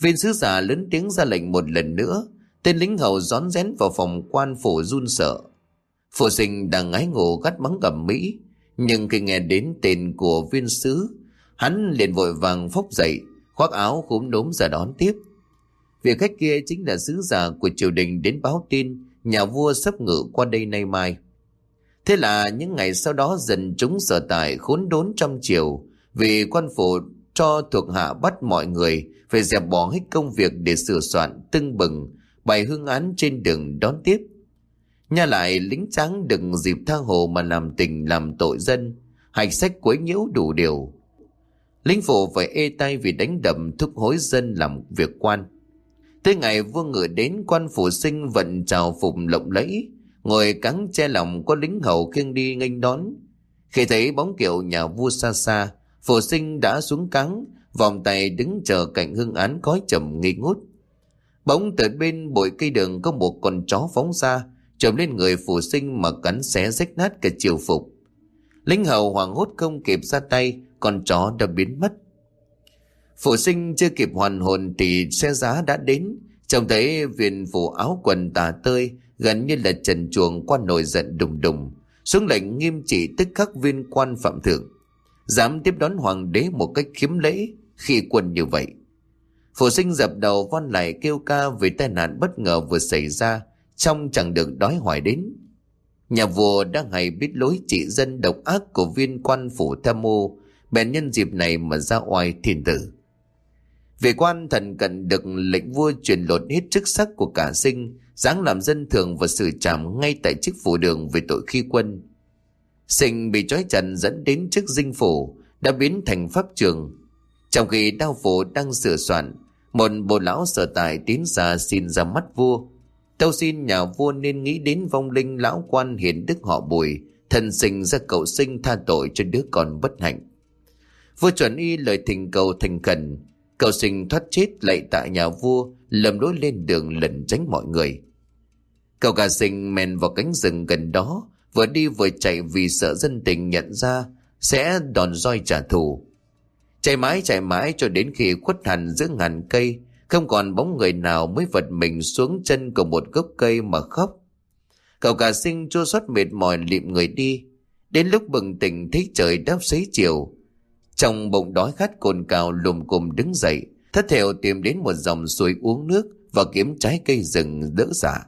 Speaker 1: Viên sứ giả lớn tiếng ra lệnh một lần nữa. Tên lính hầu rón rén vào phòng quan phủ run sợ. Phủ sinh đang ngái ngủ gắt mắng gầm mỹ. Nhưng khi nghe đến tên của viên sứ, hắn liền vội vàng phốc dậy, khoác áo khúm đốm ra đón tiếp. vị khách kia chính là sứ giả của triều đình đến báo tin nhà vua sắp ngự qua đây nay mai. Thế là những ngày sau đó dần chúng sở tại khốn đốn trong triều vì quan phủ cho thuộc hạ bắt mọi người phải dẹp bỏ hết công việc để sửa soạn tưng bừng bày hương án trên đường đón tiếp. Nha lại lính trắng đừng dịp tha hồ mà làm tình làm tội dân, hạch sách quấy nhiễu đủ điều. Lính phụ phải ê tay vì đánh đập thúc hối dân làm việc quan. Tới ngày vua ngựa đến quan phủ sinh vận chào phục lộng lẫy, ngồi cắn che lòng có lính hầu khiêng đi nghênh đón. Khi thấy bóng kiệu nhà vua xa xa, phổ sinh đã xuống cắn, vòng tay đứng chờ cạnh hương án có trầm nghi ngút. Bỗng từ bên bụi cây đường có một con chó phóng ra, trồm lên người phủ sinh mà cắn xé rách nát cả chiều phục. Lính hầu hoàng hốt không kịp ra tay, con chó đã biến mất. Phụ sinh chưa kịp hoàn hồn thì xe giá đã đến. Trông thấy viên phủ áo quần tà tơi gần như là trần chuồng quan nổi giận đùng đùng. Xuống lệnh nghiêm trị tức khắc viên quan phạm thượng. Dám tiếp đón hoàng đế một cách khiếm lễ khi quân như vậy. Phụ sinh dập đầu von lại kêu ca về tai nạn bất ngờ vừa xảy ra trong chẳng được đói hoài đến. Nhà vua đã ngày biết lối trị dân độc ác của viên quan phủ tham mô bèn nhân dịp này mà ra oai thiên tử. Về quan thần cần được lệnh vua truyền lột hết chức sắc của cả sinh, dáng làm dân thường và xử trảm ngay tại chức phủ đường về tội khi quân. Sinh bị trói trần dẫn đến chức dinh phủ, đã biến thành pháp trường. Trong khi đao phủ đang sửa soạn, một bộ lão sở tài tiến ra xin ra mắt vua. Tâu xin nhà vua nên nghĩ đến vong linh lão quan hiền đức họ bùi, thần sinh ra cậu sinh tha tội cho đứa con bất hạnh. Vua chuẩn y lời thỉnh cầu thành khẩn, Cậu sinh thoát chết lạy tại nhà vua, lầm lối lên đường lẩn tránh mọi người. Cậu cả sinh men vào cánh rừng gần đó, vừa đi vừa chạy vì sợ dân tình nhận ra sẽ đòn roi trả thù. Chạy mãi chạy mãi cho đến khi khuất hẳn giữa ngàn cây, không còn bóng người nào mới vật mình xuống chân của một gốc cây mà khóc. Cậu cả sinh chua xót mệt mỏi lịm người đi. Đến lúc bừng tỉnh thấy trời đáp xế chiều, trong bụng đói khát cồn cào lùm cùm đứng dậy, thất thèo tìm đến một dòng suối uống nước và kiếm trái cây rừng đỡ giả.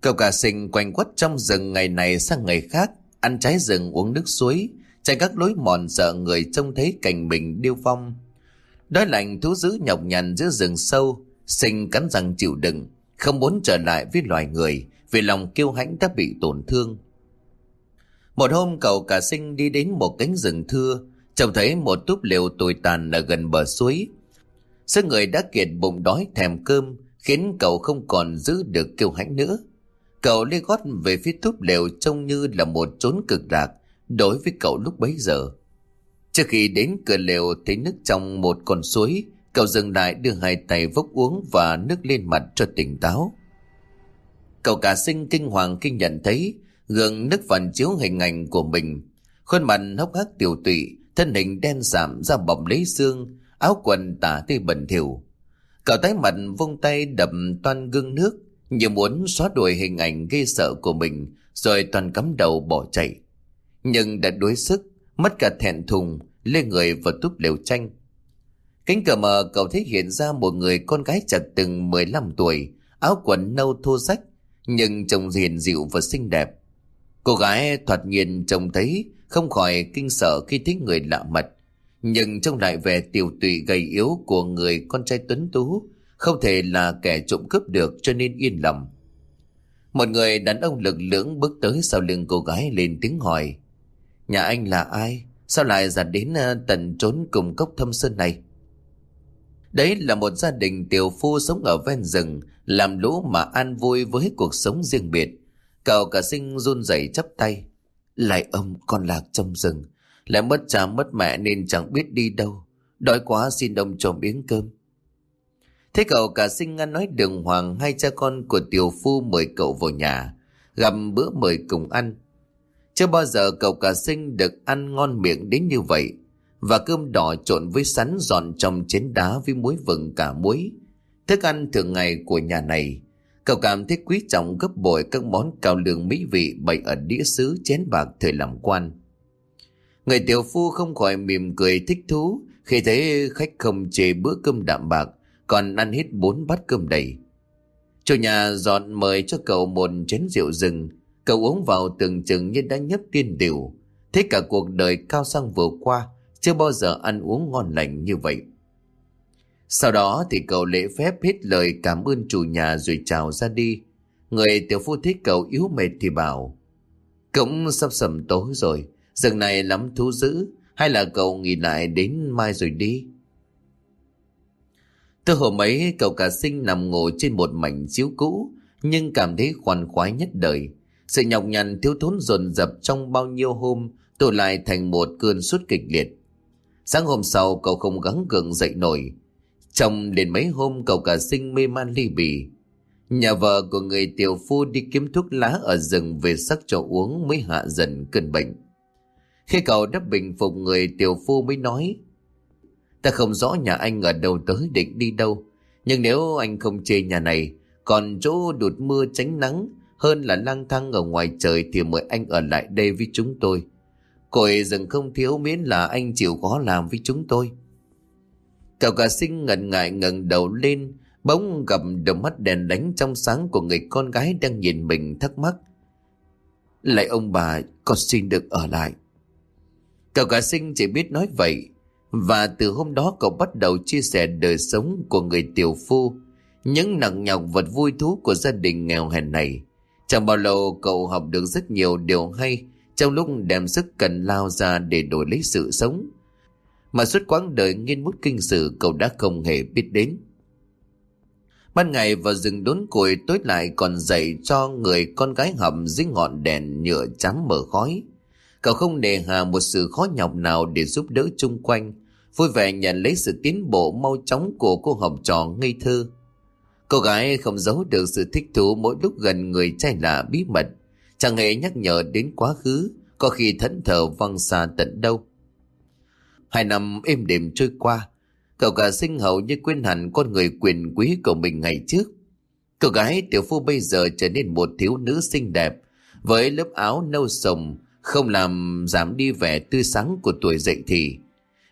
Speaker 1: Cậu cả sinh quanh quất trong rừng ngày này sang ngày khác, ăn trái rừng uống nước suối, chạy các lối mòn sợ người trông thấy cảnh mình điêu phong. Đói lạnh thú dữ nhọc nhằn giữa rừng sâu, sinh cắn răng chịu đựng, không muốn trở lại với loài người vì lòng kiêu hãnh đã bị tổn thương. Một hôm cậu cả sinh đi đến một cánh rừng thưa, trông thấy một túp lều tồi tàn ở gần bờ suối. Sức người đã kiệt bụng đói thèm cơm, khiến cậu không còn giữ được kiêu hãnh nữa. Cậu lê gót về phía túp lều trông như là một chốn cực lạc đối với cậu lúc bấy giờ. Trước khi đến cửa lều thấy nước trong một con suối, cậu dừng lại đưa hai tay vốc uống và nước lên mặt cho tỉnh táo. Cậu cả sinh kinh hoàng khi nhận thấy gương nước phản chiếu hình ảnh của mình. Khuôn mặt hốc hác tiểu tụy, thân hình đen sạm da bọc lấy xương, áo quần tả tê bẩn thỉu. Cậu tái mặt vung tay đập toan gương nước, như muốn xóa đuổi hình ảnh ghê sợ của mình, rồi toàn cắm đầu bỏ chạy. Nhưng đã đuối sức, mất cả thẹn thùng, lên người vào túp lều tranh. Cánh cửa mở cậu thấy hiện ra một người con gái chặt từng 15 tuổi, áo quần nâu thô rách, nhưng trông hiền dịu và xinh đẹp. Cô gái thoạt nhìn trông thấy không khỏi kinh sợ khi thấy người lạ mặt. Nhưng trông lại về tiểu tụy gầy yếu của người con trai tuấn tú, không thể là kẻ trộm cướp được cho nên yên lòng. Một người đàn ông lực lưỡng bước tới sau lưng cô gái lên tiếng hỏi. Nhà anh là ai? Sao lại giặt đến ờ, tận trốn cùng cốc thâm sơn này? Đấy là một gia đình tiểu phu sống ở ven rừng, làm lũ mà an vui với cuộc sống riêng biệt. Cậu cả sinh run rẩy chắp tay. Lại ông con lạc trong rừng. Lại mất cha mất mẹ nên chẳng biết đi đâu. Đói quá xin đồng trộm miếng cơm. Thế cậu cả sinh ngăn nói đường hoàng hai cha con của tiểu phu mời cậu vào nhà, gặp bữa mời cùng ăn. Chưa bao giờ cậu cả sinh được ăn ngon miệng đến như vậy, và cơm đỏ trộn với sắn giòn trong chén đá với muối vừng cả muối. Thức ăn thường ngày của nhà này, cậu cảm thấy quý trọng gấp bội các món cao lương mỹ vị bày ở đĩa sứ chén bạc thời làm quan. Người tiểu phu không khỏi mỉm cười thích thú khi thấy khách không chê bữa cơm đạm bạc, còn ăn hết bốn bát cơm đầy. Chủ nhà dọn mời cho cậu một chén rượu rừng, cậu uống vào tưởng chừng như đã nhấp tiên điều. Thế cả cuộc đời cao sang vừa qua, chưa bao giờ ăn uống ngon lành như vậy. Sau đó thì cậu lễ phép hết lời cảm ơn chủ nhà rồi chào ra đi. Người tiểu phu thấy cậu yếu mệt thì bảo, cũng sắp sầm tối rồi, rừng này lắm thú dữ, hay là cậu nghỉ lại đến mai rồi đi. Từ hôm ấy cậu cả sinh nằm ngồi trên một mảnh chiếu cũ nhưng cảm thấy khoan khoái nhất đời. Sự nhọc nhằn thiếu thốn dồn dập trong bao nhiêu hôm tụ lại thành một cơn suốt kịch liệt. Sáng hôm sau cậu không gắng gượng dậy nổi. Trong đến mấy hôm cậu cả sinh mê man ly bì. Nhà vợ của người tiểu phu đi kiếm thuốc lá ở rừng về sắc cho uống mới hạ dần cơn bệnh. Khi cậu đắp bình phục người tiểu phu mới nói Ta không rõ nhà anh ở đâu tới định đi đâu. Nhưng nếu anh không chê nhà này, còn chỗ đụt mưa tránh nắng, hơn là lang thang ở ngoài trời thì mời anh ở lại đây với chúng tôi. Cội rừng không thiếu miễn là anh chịu khó làm với chúng tôi. Cậu cả sinh ngần ngại ngẩng đầu lên, bỗng gặp đôi mắt đèn đánh trong sáng của người con gái đang nhìn mình thắc mắc. Lại ông bà, con xin được ở lại. Cậu cả sinh chỉ biết nói vậy, và từ hôm đó cậu bắt đầu chia sẻ đời sống của người tiểu phu, những nặng nhọc vật vui thú của gia đình nghèo hèn này. Chẳng bao lâu cậu học được rất nhiều điều hay trong lúc đem sức cần lao ra để đổi lấy sự sống. Mà suốt quãng đời nghiên mút kinh sử cậu đã không hề biết đến. Ban ngày vào rừng đốn củi tối lại còn dạy cho người con gái hầm dưới ngọn đèn nhựa chám mở khói. Cậu không nề hà một sự khó nhọc nào để giúp đỡ chung quanh, vui vẻ nhận lấy sự tiến bộ mau chóng của cô học trò ngây thơ. Cô gái không giấu được sự thích thú mỗi lúc gần người trai lạ bí mật, chẳng hề nhắc nhở đến quá khứ, có khi thẫn thờ văng xa tận đâu. Hai năm êm đềm trôi qua, cậu cả sinh hậu như quên hẳn con người quyền quý của mình ngày trước. Cô gái tiểu phu bây giờ trở nên một thiếu nữ xinh đẹp, với lớp áo nâu sồng, không làm giảm đi vẻ tươi sáng của tuổi dậy thì.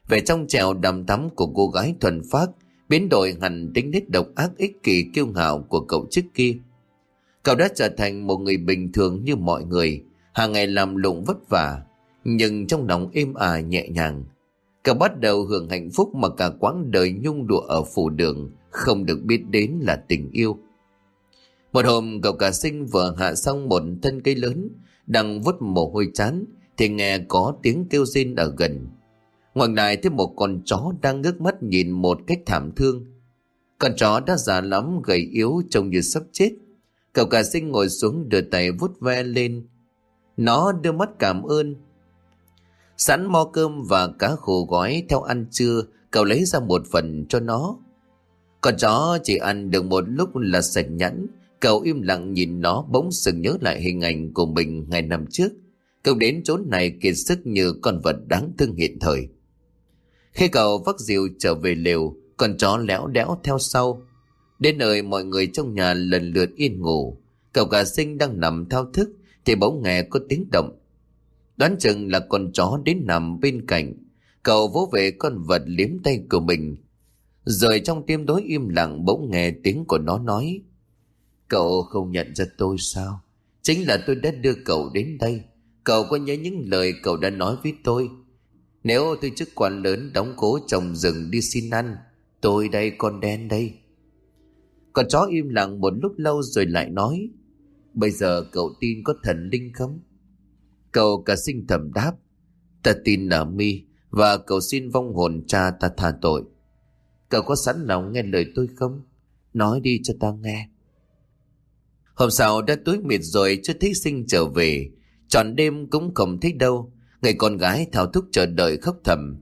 Speaker 1: Vẻ trong trèo đầm thắm của cô gái thuần phát biến đổi hẳn tính nết độc ác ích kỷ kiêu ngạo của cậu trước kia. Cậu đã trở thành một người bình thường như mọi người, hàng ngày làm lụng vất vả, nhưng trong lòng êm ả nhẹ nhàng. Cậu bắt đầu hưởng hạnh phúc mà cả quãng đời nhung đụa ở phủ đường không được biết đến là tình yêu. Một hôm cậu cả sinh vừa hạ xong một thân cây lớn, đang vút mồ hôi chán, thì nghe có tiếng kêu rên ở gần. Ngoài lại thấy một con chó đang ngước mắt nhìn một cách thảm thương. Con chó đã già lắm, gầy yếu trông như sắp chết. Cậu cả sinh ngồi xuống đưa tay vút ve lên. Nó đưa mắt cảm ơn. Sẵn mo cơm và cá khô gói theo ăn trưa, cậu lấy ra một phần cho nó. Con chó chỉ ăn được một lúc là sạch nhẫn. Cậu im lặng nhìn nó bỗng sừng nhớ lại hình ảnh của mình ngày năm trước. Cậu đến chỗ này kiệt sức như con vật đáng thương hiện thời. Khi cậu vác rìu trở về lều, con chó léo đẽo theo sau. Đến nơi mọi người trong nhà lần lượt yên ngủ. Cậu gà sinh đang nằm thao thức thì bỗng nghe có tiếng động. Đoán chừng là con chó đến nằm bên cạnh. Cậu vỗ về con vật liếm tay của mình. Rồi trong tim tối im lặng bỗng nghe tiếng của nó nói. Cậu không nhận ra tôi sao? Chính là tôi đã đưa cậu đến đây. Cậu có nhớ những lời cậu đã nói với tôi nếu tôi chức quan lớn đóng cố trồng rừng đi xin ăn, tôi đây con đen đây. Con chó im lặng một lúc lâu rồi lại nói, bây giờ cậu tin có thần linh không? Cậu cả sinh thầm đáp, ta tin ở mi và cậu xin vong hồn cha ta tha tội. Cậu có sẵn lòng nghe lời tôi không? Nói đi cho ta nghe. Hôm sau đã tối mịt rồi chưa thấy sinh trở về, tròn đêm cũng không thấy đâu. Người con gái thao thức chờ đợi khóc thầm.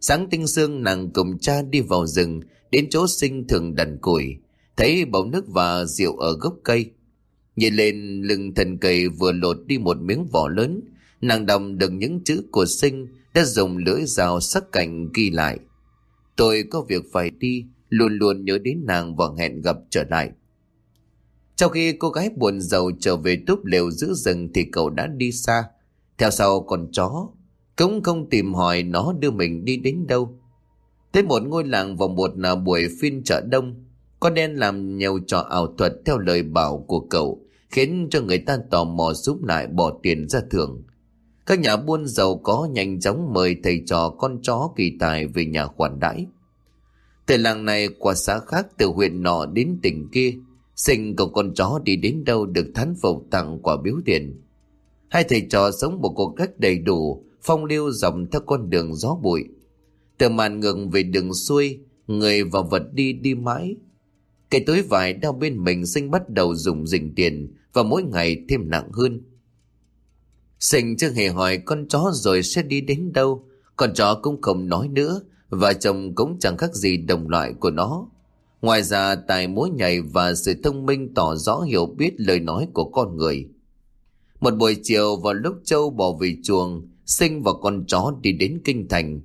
Speaker 1: Sáng tinh sương nàng cùng cha đi vào rừng, đến chỗ sinh thường đần củi, thấy bầu nước và rượu ở gốc cây. Nhìn lên lưng thần cây vừa lột đi một miếng vỏ lớn, nàng đọc được những chữ của sinh đã dùng lưỡi dao sắc cạnh ghi lại. Tôi có việc phải đi, luôn luôn nhớ đến nàng và hẹn gặp trở lại. Trong khi cô gái buồn giàu trở về túp lều giữ rừng thì cậu đã đi xa. Theo sau con chó, cũng không tìm hỏi nó đưa mình đi đến đâu. Tới một ngôi làng vào một à, buổi phiên chợ đông, con đen làm nhiều trò ảo thuật theo lời bảo của cậu, khiến cho người ta tò mò giúp lại bỏ tiền ra thưởng. Các nhà buôn giàu có nhanh chóng mời thầy trò con chó kỳ tài về nhà khoản đãi. Từ làng này qua xã khác từ huyện nọ đến tỉnh kia, sinh cậu con chó đi đến đâu được thán phục tặng quả biếu tiền. Hai thầy trò sống một cuộc cách đầy đủ, phong lưu dọc theo con đường gió bụi. Từ màn ngừng về đường xuôi, người và vật đi đi mãi. Cái túi vải đau bên mình sinh bắt đầu dùng dình tiền và mỗi ngày thêm nặng hơn. Sinh chưa hề hỏi con chó rồi sẽ đi đến đâu, con chó cũng không nói nữa và chồng cũng chẳng khác gì đồng loại của nó. Ngoài ra tài múa nhảy và sự thông minh tỏ rõ hiểu biết lời nói của con người. Một buổi chiều vào lúc Châu bỏ về chuồng, Sinh và con chó đi đến kinh thành.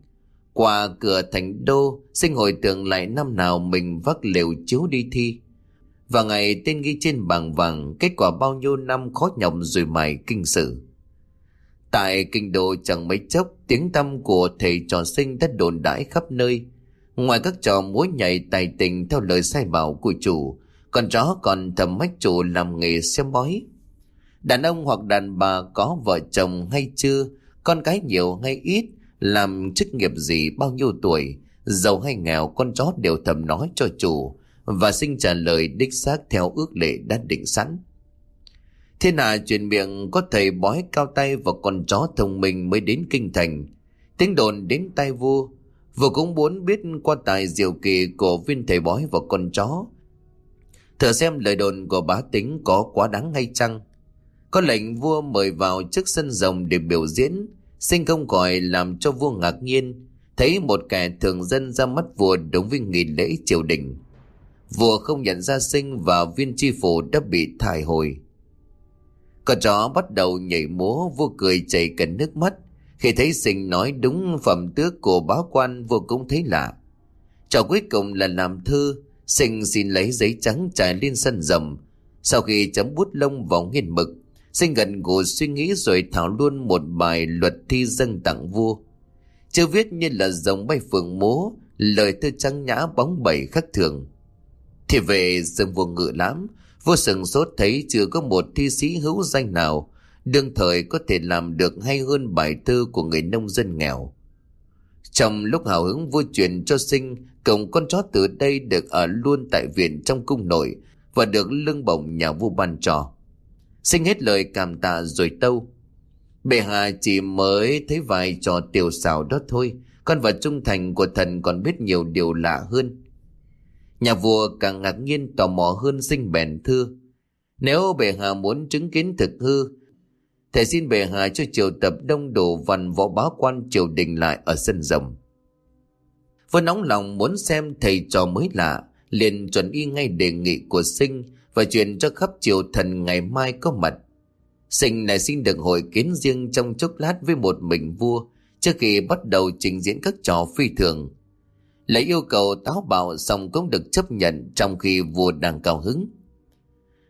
Speaker 1: Qua cửa thành đô, Sinh hồi tưởng lại năm nào mình vác lều chiếu đi thi. Và ngày tên ghi trên bảng vàng, kết quả bao nhiêu năm khó nhọc rồi mài kinh sử. Tại kinh đô chẳng mấy chốc, tiếng tăm của thầy trò sinh đã đồn đãi khắp nơi. Ngoài các trò múa nhảy tài tình theo lời sai bảo của chủ, con chó còn thầm mách chủ làm nghề xem bói. Đàn ông hoặc đàn bà có vợ chồng hay chưa, con cái nhiều hay ít, làm chức nghiệp gì bao nhiêu tuổi, giàu hay nghèo con chó đều thầm nói cho chủ và sinh trả lời đích xác theo ước lệ đã định sẵn. Thiên hạ truyền miệng có thầy bói cao tay và con chó thông minh mới đến kinh thành. Tiếng đồn đến tay vua, vua cũng muốn biết qua tài diệu kỳ của viên thầy bói và con chó. Thử xem lời đồn của bá tính có quá đáng hay chăng? Có lệnh vua mời vào trước sân rồng để biểu diễn, sinh công còi làm cho vua ngạc nhiên, thấy một kẻ thường dân ra mắt vua đúng với nghi lễ triều đình. Vua không nhận ra sinh và viên tri phủ đã bị thải hồi. Con chó bắt đầu nhảy múa vua cười chảy cần nước mắt. Khi thấy sinh nói đúng phẩm tước của báo quan vua cũng thấy lạ. Trò cuối cùng là làm thư, sinh xin lấy giấy trắng trải lên sân rồng. Sau khi chấm bút lông vào nghiên mực, sinh gần gù suy nghĩ rồi thảo luôn một bài luật thi dân tặng vua. Chưa viết như là dòng bay phượng múa, lời thơ trắng nhã bóng bẩy khắc thường. Thì về dân vua ngự lắm, Vua sừng sốt thấy chưa có một thi sĩ hữu danh nào đương thời có thể làm được hay hơn bài thơ của người nông dân nghèo. Trong lúc hào hứng vua truyền cho sinh, cổng con chó từ đây được ở luôn tại viện trong cung nội và được lưng bổng nhà vua ban trò. Sinh hết lời cảm tạ rồi tâu. Bệ hạ chỉ mới thấy vài trò tiểu xảo đó thôi, con vật trung thành của thần còn biết nhiều điều lạ hơn. Nhà vua càng ngạc nhiên tò mò hơn sinh bèn thưa. Nếu bệ hạ muốn chứng kiến thực hư, thể xin bệ hạ cho triều tập đông đủ văn võ bá quan triều đình lại ở sân rồng. Vừa nóng lòng muốn xem thầy trò mới lạ, liền chuẩn y ngay đề nghị của sinh và truyền cho khắp triều thần ngày mai có mặt. Sinh này xin được hội kiến riêng trong chốc lát với một mình vua trước khi bắt đầu trình diễn các trò phi thường Lấy yêu cầu táo bạo xong cũng được chấp nhận trong khi vua đang cao hứng.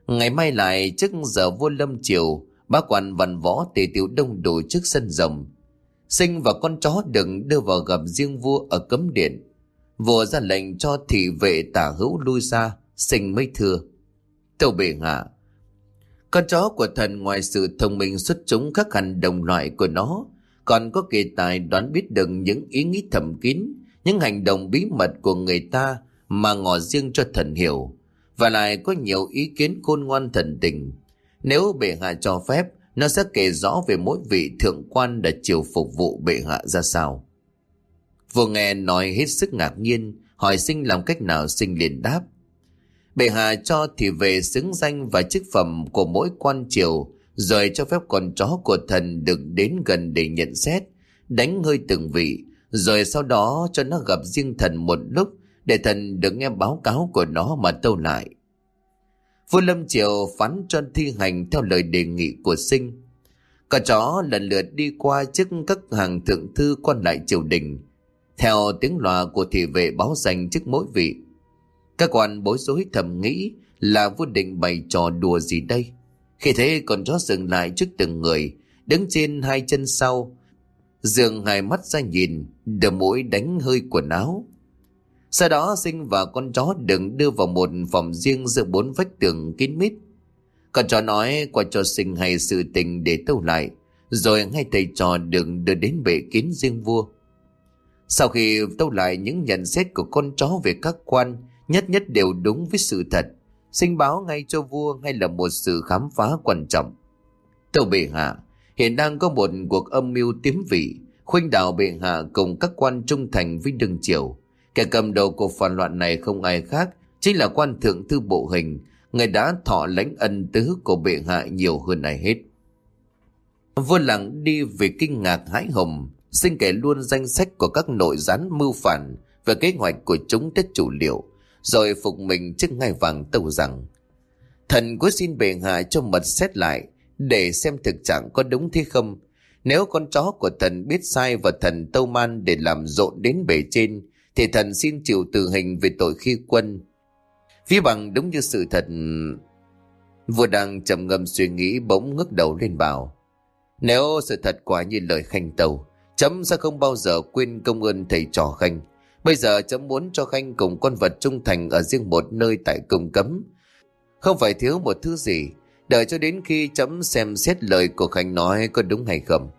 Speaker 1: Ngày mai lại trước giờ vua lâm triều, bá quan văn võ tề tiểu đông đủ trước sân rồng. Sinh và con chó đừng đưa vào gặp riêng vua ở cấm điện. Vua ra lệnh cho thị vệ tả hữu lui ra, sinh mới thừa theo bệ hạ, con chó của thần ngoài sự thông minh xuất chúng khắc hẳn đồng loại của nó, còn có kỳ tài đoán biết được những ý nghĩ thầm kín, những hành động bí mật của người ta mà ngỏ riêng cho thần hiểu, và lại có nhiều ý kiến khôn ngoan thần tình. Nếu bệ hạ cho phép, nó sẽ kể rõ về mỗi vị thượng quan đã chiều phục vụ bệ hạ ra sao. Vừa nghe nói hết sức ngạc nhiên, hỏi sinh làm cách nào sinh liền đáp. Bệ hạ cho thì về xứng danh và chức phẩm của mỗi quan triều, rồi cho phép con chó của thần được đến gần để nhận xét, đánh hơi từng vị, rồi sau đó cho nó gặp riêng thần một lúc để thần được nghe báo cáo của nó mà tâu lại. Vua Lâm Triều phán cho thi hành theo lời đề nghị của sinh. Cả chó lần lượt đi qua trước các hàng thượng thư quan lại triều đình, theo tiếng loa của thị vệ báo danh trước mỗi vị. Các quan bối rối thầm nghĩ là vua định bày trò đùa gì đây. Khi thế con chó dừng lại trước từng người, đứng trên hai chân sau, dường hai mắt ra nhìn, đờ mũi đánh hơi quần áo. Sau đó sinh và con chó đừng đưa vào một phòng riêng giữa bốn vách tường kín mít. Con chó nói qua cho sinh hay sự tình để tâu lại, rồi ngay thầy trò đừng đưa đến bệ kín riêng vua. Sau khi tâu lại những nhận xét của con chó về các quan, nhất nhất đều đúng với sự thật, sinh báo ngay cho vua hay là một sự khám phá quan trọng. Tâu bệ hạ, hiện đang có một cuộc âm mưu tiếm vị, khuynh đảo bệ hạ cùng các quan trung thành với đường triều. Kẻ cầm đầu cuộc phản loạn này không ai khác, chính là quan thượng thư bộ hình, người đã thọ lãnh ân tứ của bệ hạ nhiều hơn ai hết. Vua lặng đi vì kinh ngạc hãi hùng, xin kể luôn danh sách của các nội gián mưu phản và kế hoạch của chúng tất chủ liệu, rồi phục mình trước ngai vàng tâu rằng, Thần có xin bệ hạ cho mật xét lại để xem thực trạng có đúng thế không. Nếu con chó của thần biết sai và thần tâu man để làm rộn đến bề trên, thì thần xin chịu tử hình về tội khi quân. Phía bằng đúng như sự thật, Vua đang trầm ngâm suy nghĩ bỗng ngước đầu lên bảo, Nếu sự thật quả như lời khanh tâu, Chấm sẽ không bao giờ quên công ơn thầy trò khanh Bây giờ chấm muốn cho khanh cùng con vật trung thành ở riêng một nơi tại cung cấm. Không phải thiếu một thứ gì. Đợi cho đến khi chấm xem xét lời của khanh nói có đúng hay không.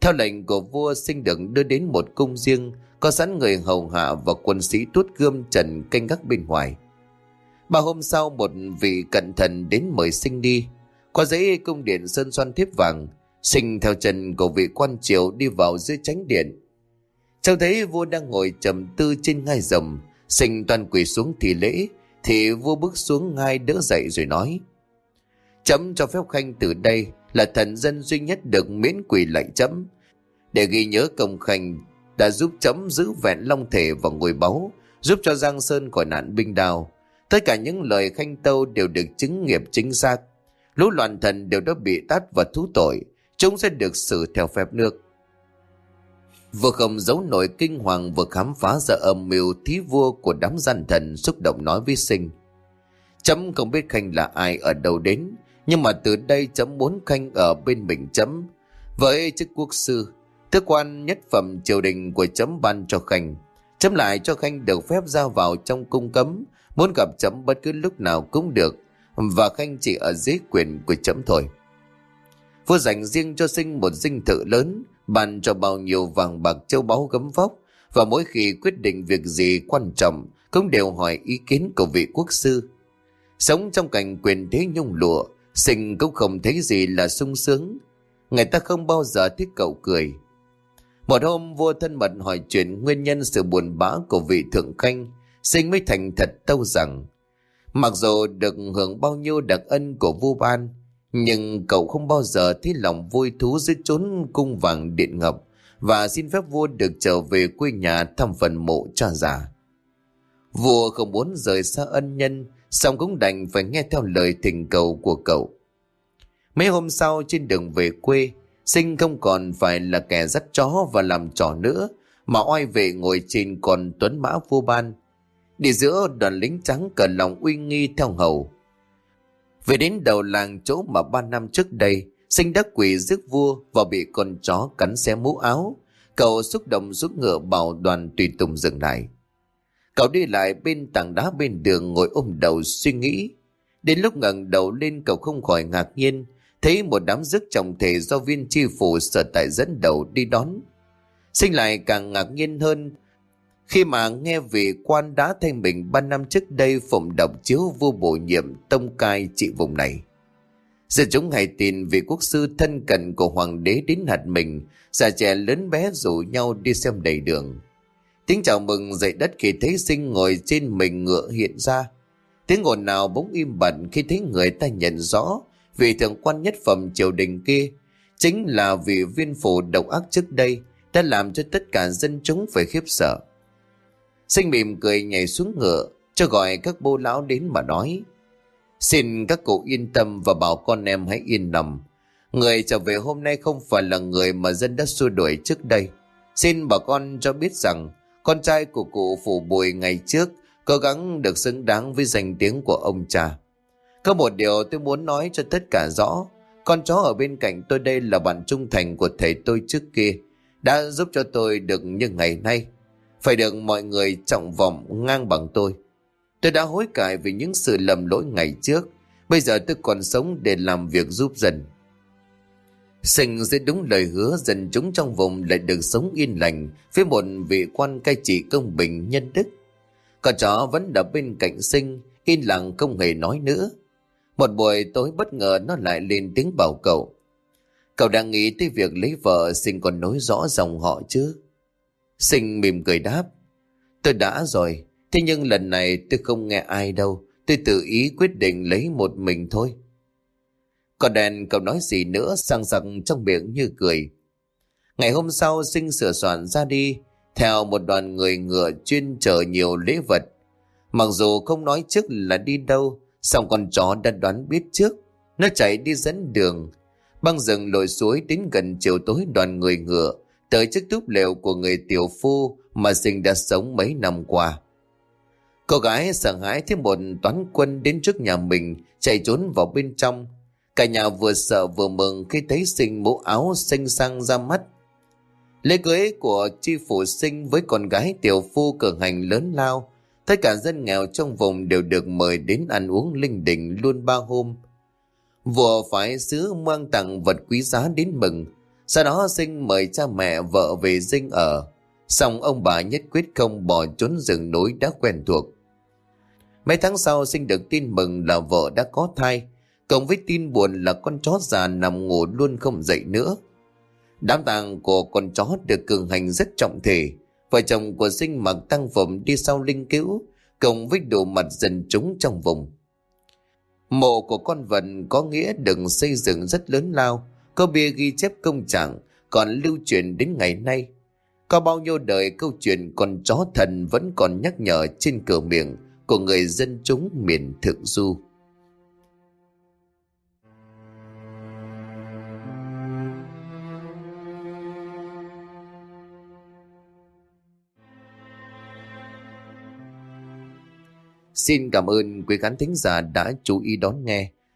Speaker 1: Theo lệnh của vua sinh được đưa đến một cung riêng, Có sẵn người hầu hạ và quân sĩ tuốt gươm trần canh gác bên ngoài. Ba hôm sau, một vị cận thần đến mời sinh đi. Qua giấy cung điện sơn xoan thiếp vàng, Sinh theo chân của vị quan triều đi vào dưới tránh điện. Trông thấy vua đang ngồi trầm tư trên ngai rồng, Sinh toàn quỳ xuống thì lễ, Thì vua bước xuống ngai đỡ dậy rồi nói, Chấm cho phép khanh từ đây Là thần dân duy nhất được miễn quỳ lại chấm Để ghi nhớ công khanh Đã giúp chấm giữ vẹn long thể và ngôi báu, Giúp cho Giang Sơn khỏi nạn binh đào Tất cả những lời khanh tâu đều được chứng nghiệp chính xác. Lũ loạn thần đều đã bị tát và thú tội. Chúng sẽ được xử theo phép nước. Vừa không giấu nổi kinh hoàng vừa khám phá ra âm mưu thí vua của đám gian thần xúc động nói với sinh. Chấm không biết Khanh là ai ở đâu đến, nhưng mà từ đây chấm muốn Khanh ở bên mình chấm. Với chức quốc sư, thức quan nhất phẩm triều đình của chấm ban cho Khanh. Chấm lại cho Khanh được phép ra vào trong cung cấm, Muốn gặp chấm bất cứ lúc nào cũng được Và Khanh chỉ ở dưới quyền của chấm thôi Vua dành riêng cho sinh một dinh thự lớn Bàn cho bao nhiêu vàng bạc châu báu gấm vóc, Và mỗi khi quyết định việc gì quan trọng Cũng đều hỏi ý kiến của vị quốc sư. Sống trong cảnh quyền thế nhung lụa, Sinh cũng không thấy gì là sung sướng. Người ta không bao giờ thích cậu cười. Một hôm, vua thân mật hỏi chuyện nguyên nhân sự buồn bã của vị thượng khanh, Sinh mới thành thật tâu rằng, Mặc dù được hưởng bao nhiêu đặc ân của vua ban nhưng cậu không bao giờ thấy lòng vui thú dưới chốn cung vàng điện ngập Và xin phép vua được trở về quê nhà thăm phần mộ cha già. Vua không muốn rời xa ân nhân, song cũng đành phải nghe theo lời thỉnh cầu của cậu. Mấy hôm sau trên đường về quê, Sinh không còn phải là kẻ dắt chó và làm trò nữa, Mà oai vệ ngồi trên con tuấn mã vua ban. Đi giữa đoàn lính trắng cờ lòng uy nghi theo hầu. Về đến đầu làng chỗ mà ba năm trước đây, sinh đắc quỷ giết vua và bị con chó cắn xé mũ áo. Cậu xúc động rút ngựa bảo đoàn tùy tùng dừng lại. Cậu đi lại bên tảng đá bên đường ngồi ôm đầu suy nghĩ. Đến lúc ngẩng đầu lên cậu không khỏi ngạc nhiên, thấy một đám rước trọng thể do viên tri phủ sở tại dẫn đầu đi đón. Sinh lại càng ngạc nhiên hơn khi mà nghe vị quan đã thanh bình ba năm trước đây phụng độc chiếu vua bổ nhiệm tông cai trị vùng này. Giờ chúng hãy tin vị quốc sư thân cận của hoàng đế đến hạt mình, già trẻ lớn bé rủ nhau đi xem đầy đường. Tiếng chào mừng dậy đất khi thấy sinh ngồi trên mình ngựa hiện ra. Tiếng ồn nào bỗng im bặt khi thấy người ta nhận rõ vị thượng quan nhất phẩm triều đình kia chính là vị viên phủ độc ác trước đây đã làm cho tất cả dân chúng phải khiếp sợ. Sinh mỉm cười nhảy xuống ngựa, cho gọi các bố lão đến mà nói. Xin các cụ yên tâm và bảo con em hãy yên lòng. Người trở về hôm nay không phải là người mà dân đã xua đuổi trước đây. Xin bà con cho biết rằng con trai của cụ phủ bùi ngày trước cố gắng được xứng đáng với danh tiếng của ông cha. Có một điều tôi muốn nói cho tất cả rõ. Con chó ở bên cạnh tôi đây là bạn trung thành của thầy tôi trước kia. Đã giúp cho tôi được như ngày nay. Phải được mọi người trọng vọng ngang bằng tôi. Tôi đã hối cải vì những sự lầm lỗi ngày trước. Bây giờ tôi còn sống để làm việc giúp dân. Sinh sẽ đúng lời hứa dân chúng trong vùng lại được sống yên lành với một vị quan cai trị công bình nhân đức. Con chó vẫn ở bên cạnh sinh, yên lặng không hề nói nữa. Một buổi tối bất ngờ nó lại lên tiếng bảo cậu. Cậu đang nghĩ tới việc lấy vợ sinh còn nói rõ dòng họ chứ? Sinh mỉm cười đáp. Tôi đã rồi, thế nhưng lần này tôi không nghe ai đâu. Tôi tự ý quyết định lấy một mình thôi. Còn đèn cậu nói gì nữa sang rằng trong miệng như cười. Ngày hôm sau sinh sửa soạn ra đi, theo một đoàn người ngựa chuyên chở nhiều lễ vật. Mặc dù không nói trước là đi đâu, song con chó đã đoán biết trước. Nó chạy đi dẫn đường, băng rừng lội suối đến gần chiều tối đoàn người ngựa, tới chiếc túp lều của người tiểu phu mà sinh đã sống mấy năm qua. Cô gái sợ hãi thấy một toán quân đến trước nhà mình, chạy trốn vào bên trong. Cả nhà vừa sợ vừa mừng khi thấy sinh mũ áo xanh sang ra mắt. Lễ cưới của chi phủ sinh với con gái tiểu phu cử hành lớn lao. Tất cả dân nghèo trong vùng đều được mời đến ăn uống linh đình luôn ba hôm. Vua phải sứ mang tặng vật quý giá đến mừng. Sau đó sinh mời cha mẹ vợ về dinh ở. Xong ông bà nhất quyết không bỏ trốn rừng núi đã quen thuộc. Mấy tháng sau sinh được tin mừng là vợ đã có thai. Cộng với tin buồn là con chó già nằm ngủ luôn không dậy nữa. Đám tang của con chó được cường hành rất trọng thể. Vợ chồng của sinh mặc tăng phẩm đi sau linh cứu, cộng với đồ mặt dần chúng trong vùng. Mộ của con vật có nghĩa đừng xây dựng rất lớn lao, có bia ghi chép công trạng, còn lưu truyền đến ngày nay. Có bao nhiêu đời câu chuyện con chó thần vẫn còn nhắc nhở trên cửa miệng của người dân chúng miền Thượng Du. Xin cảm ơn quý khán thính giả đã chú ý đón nghe.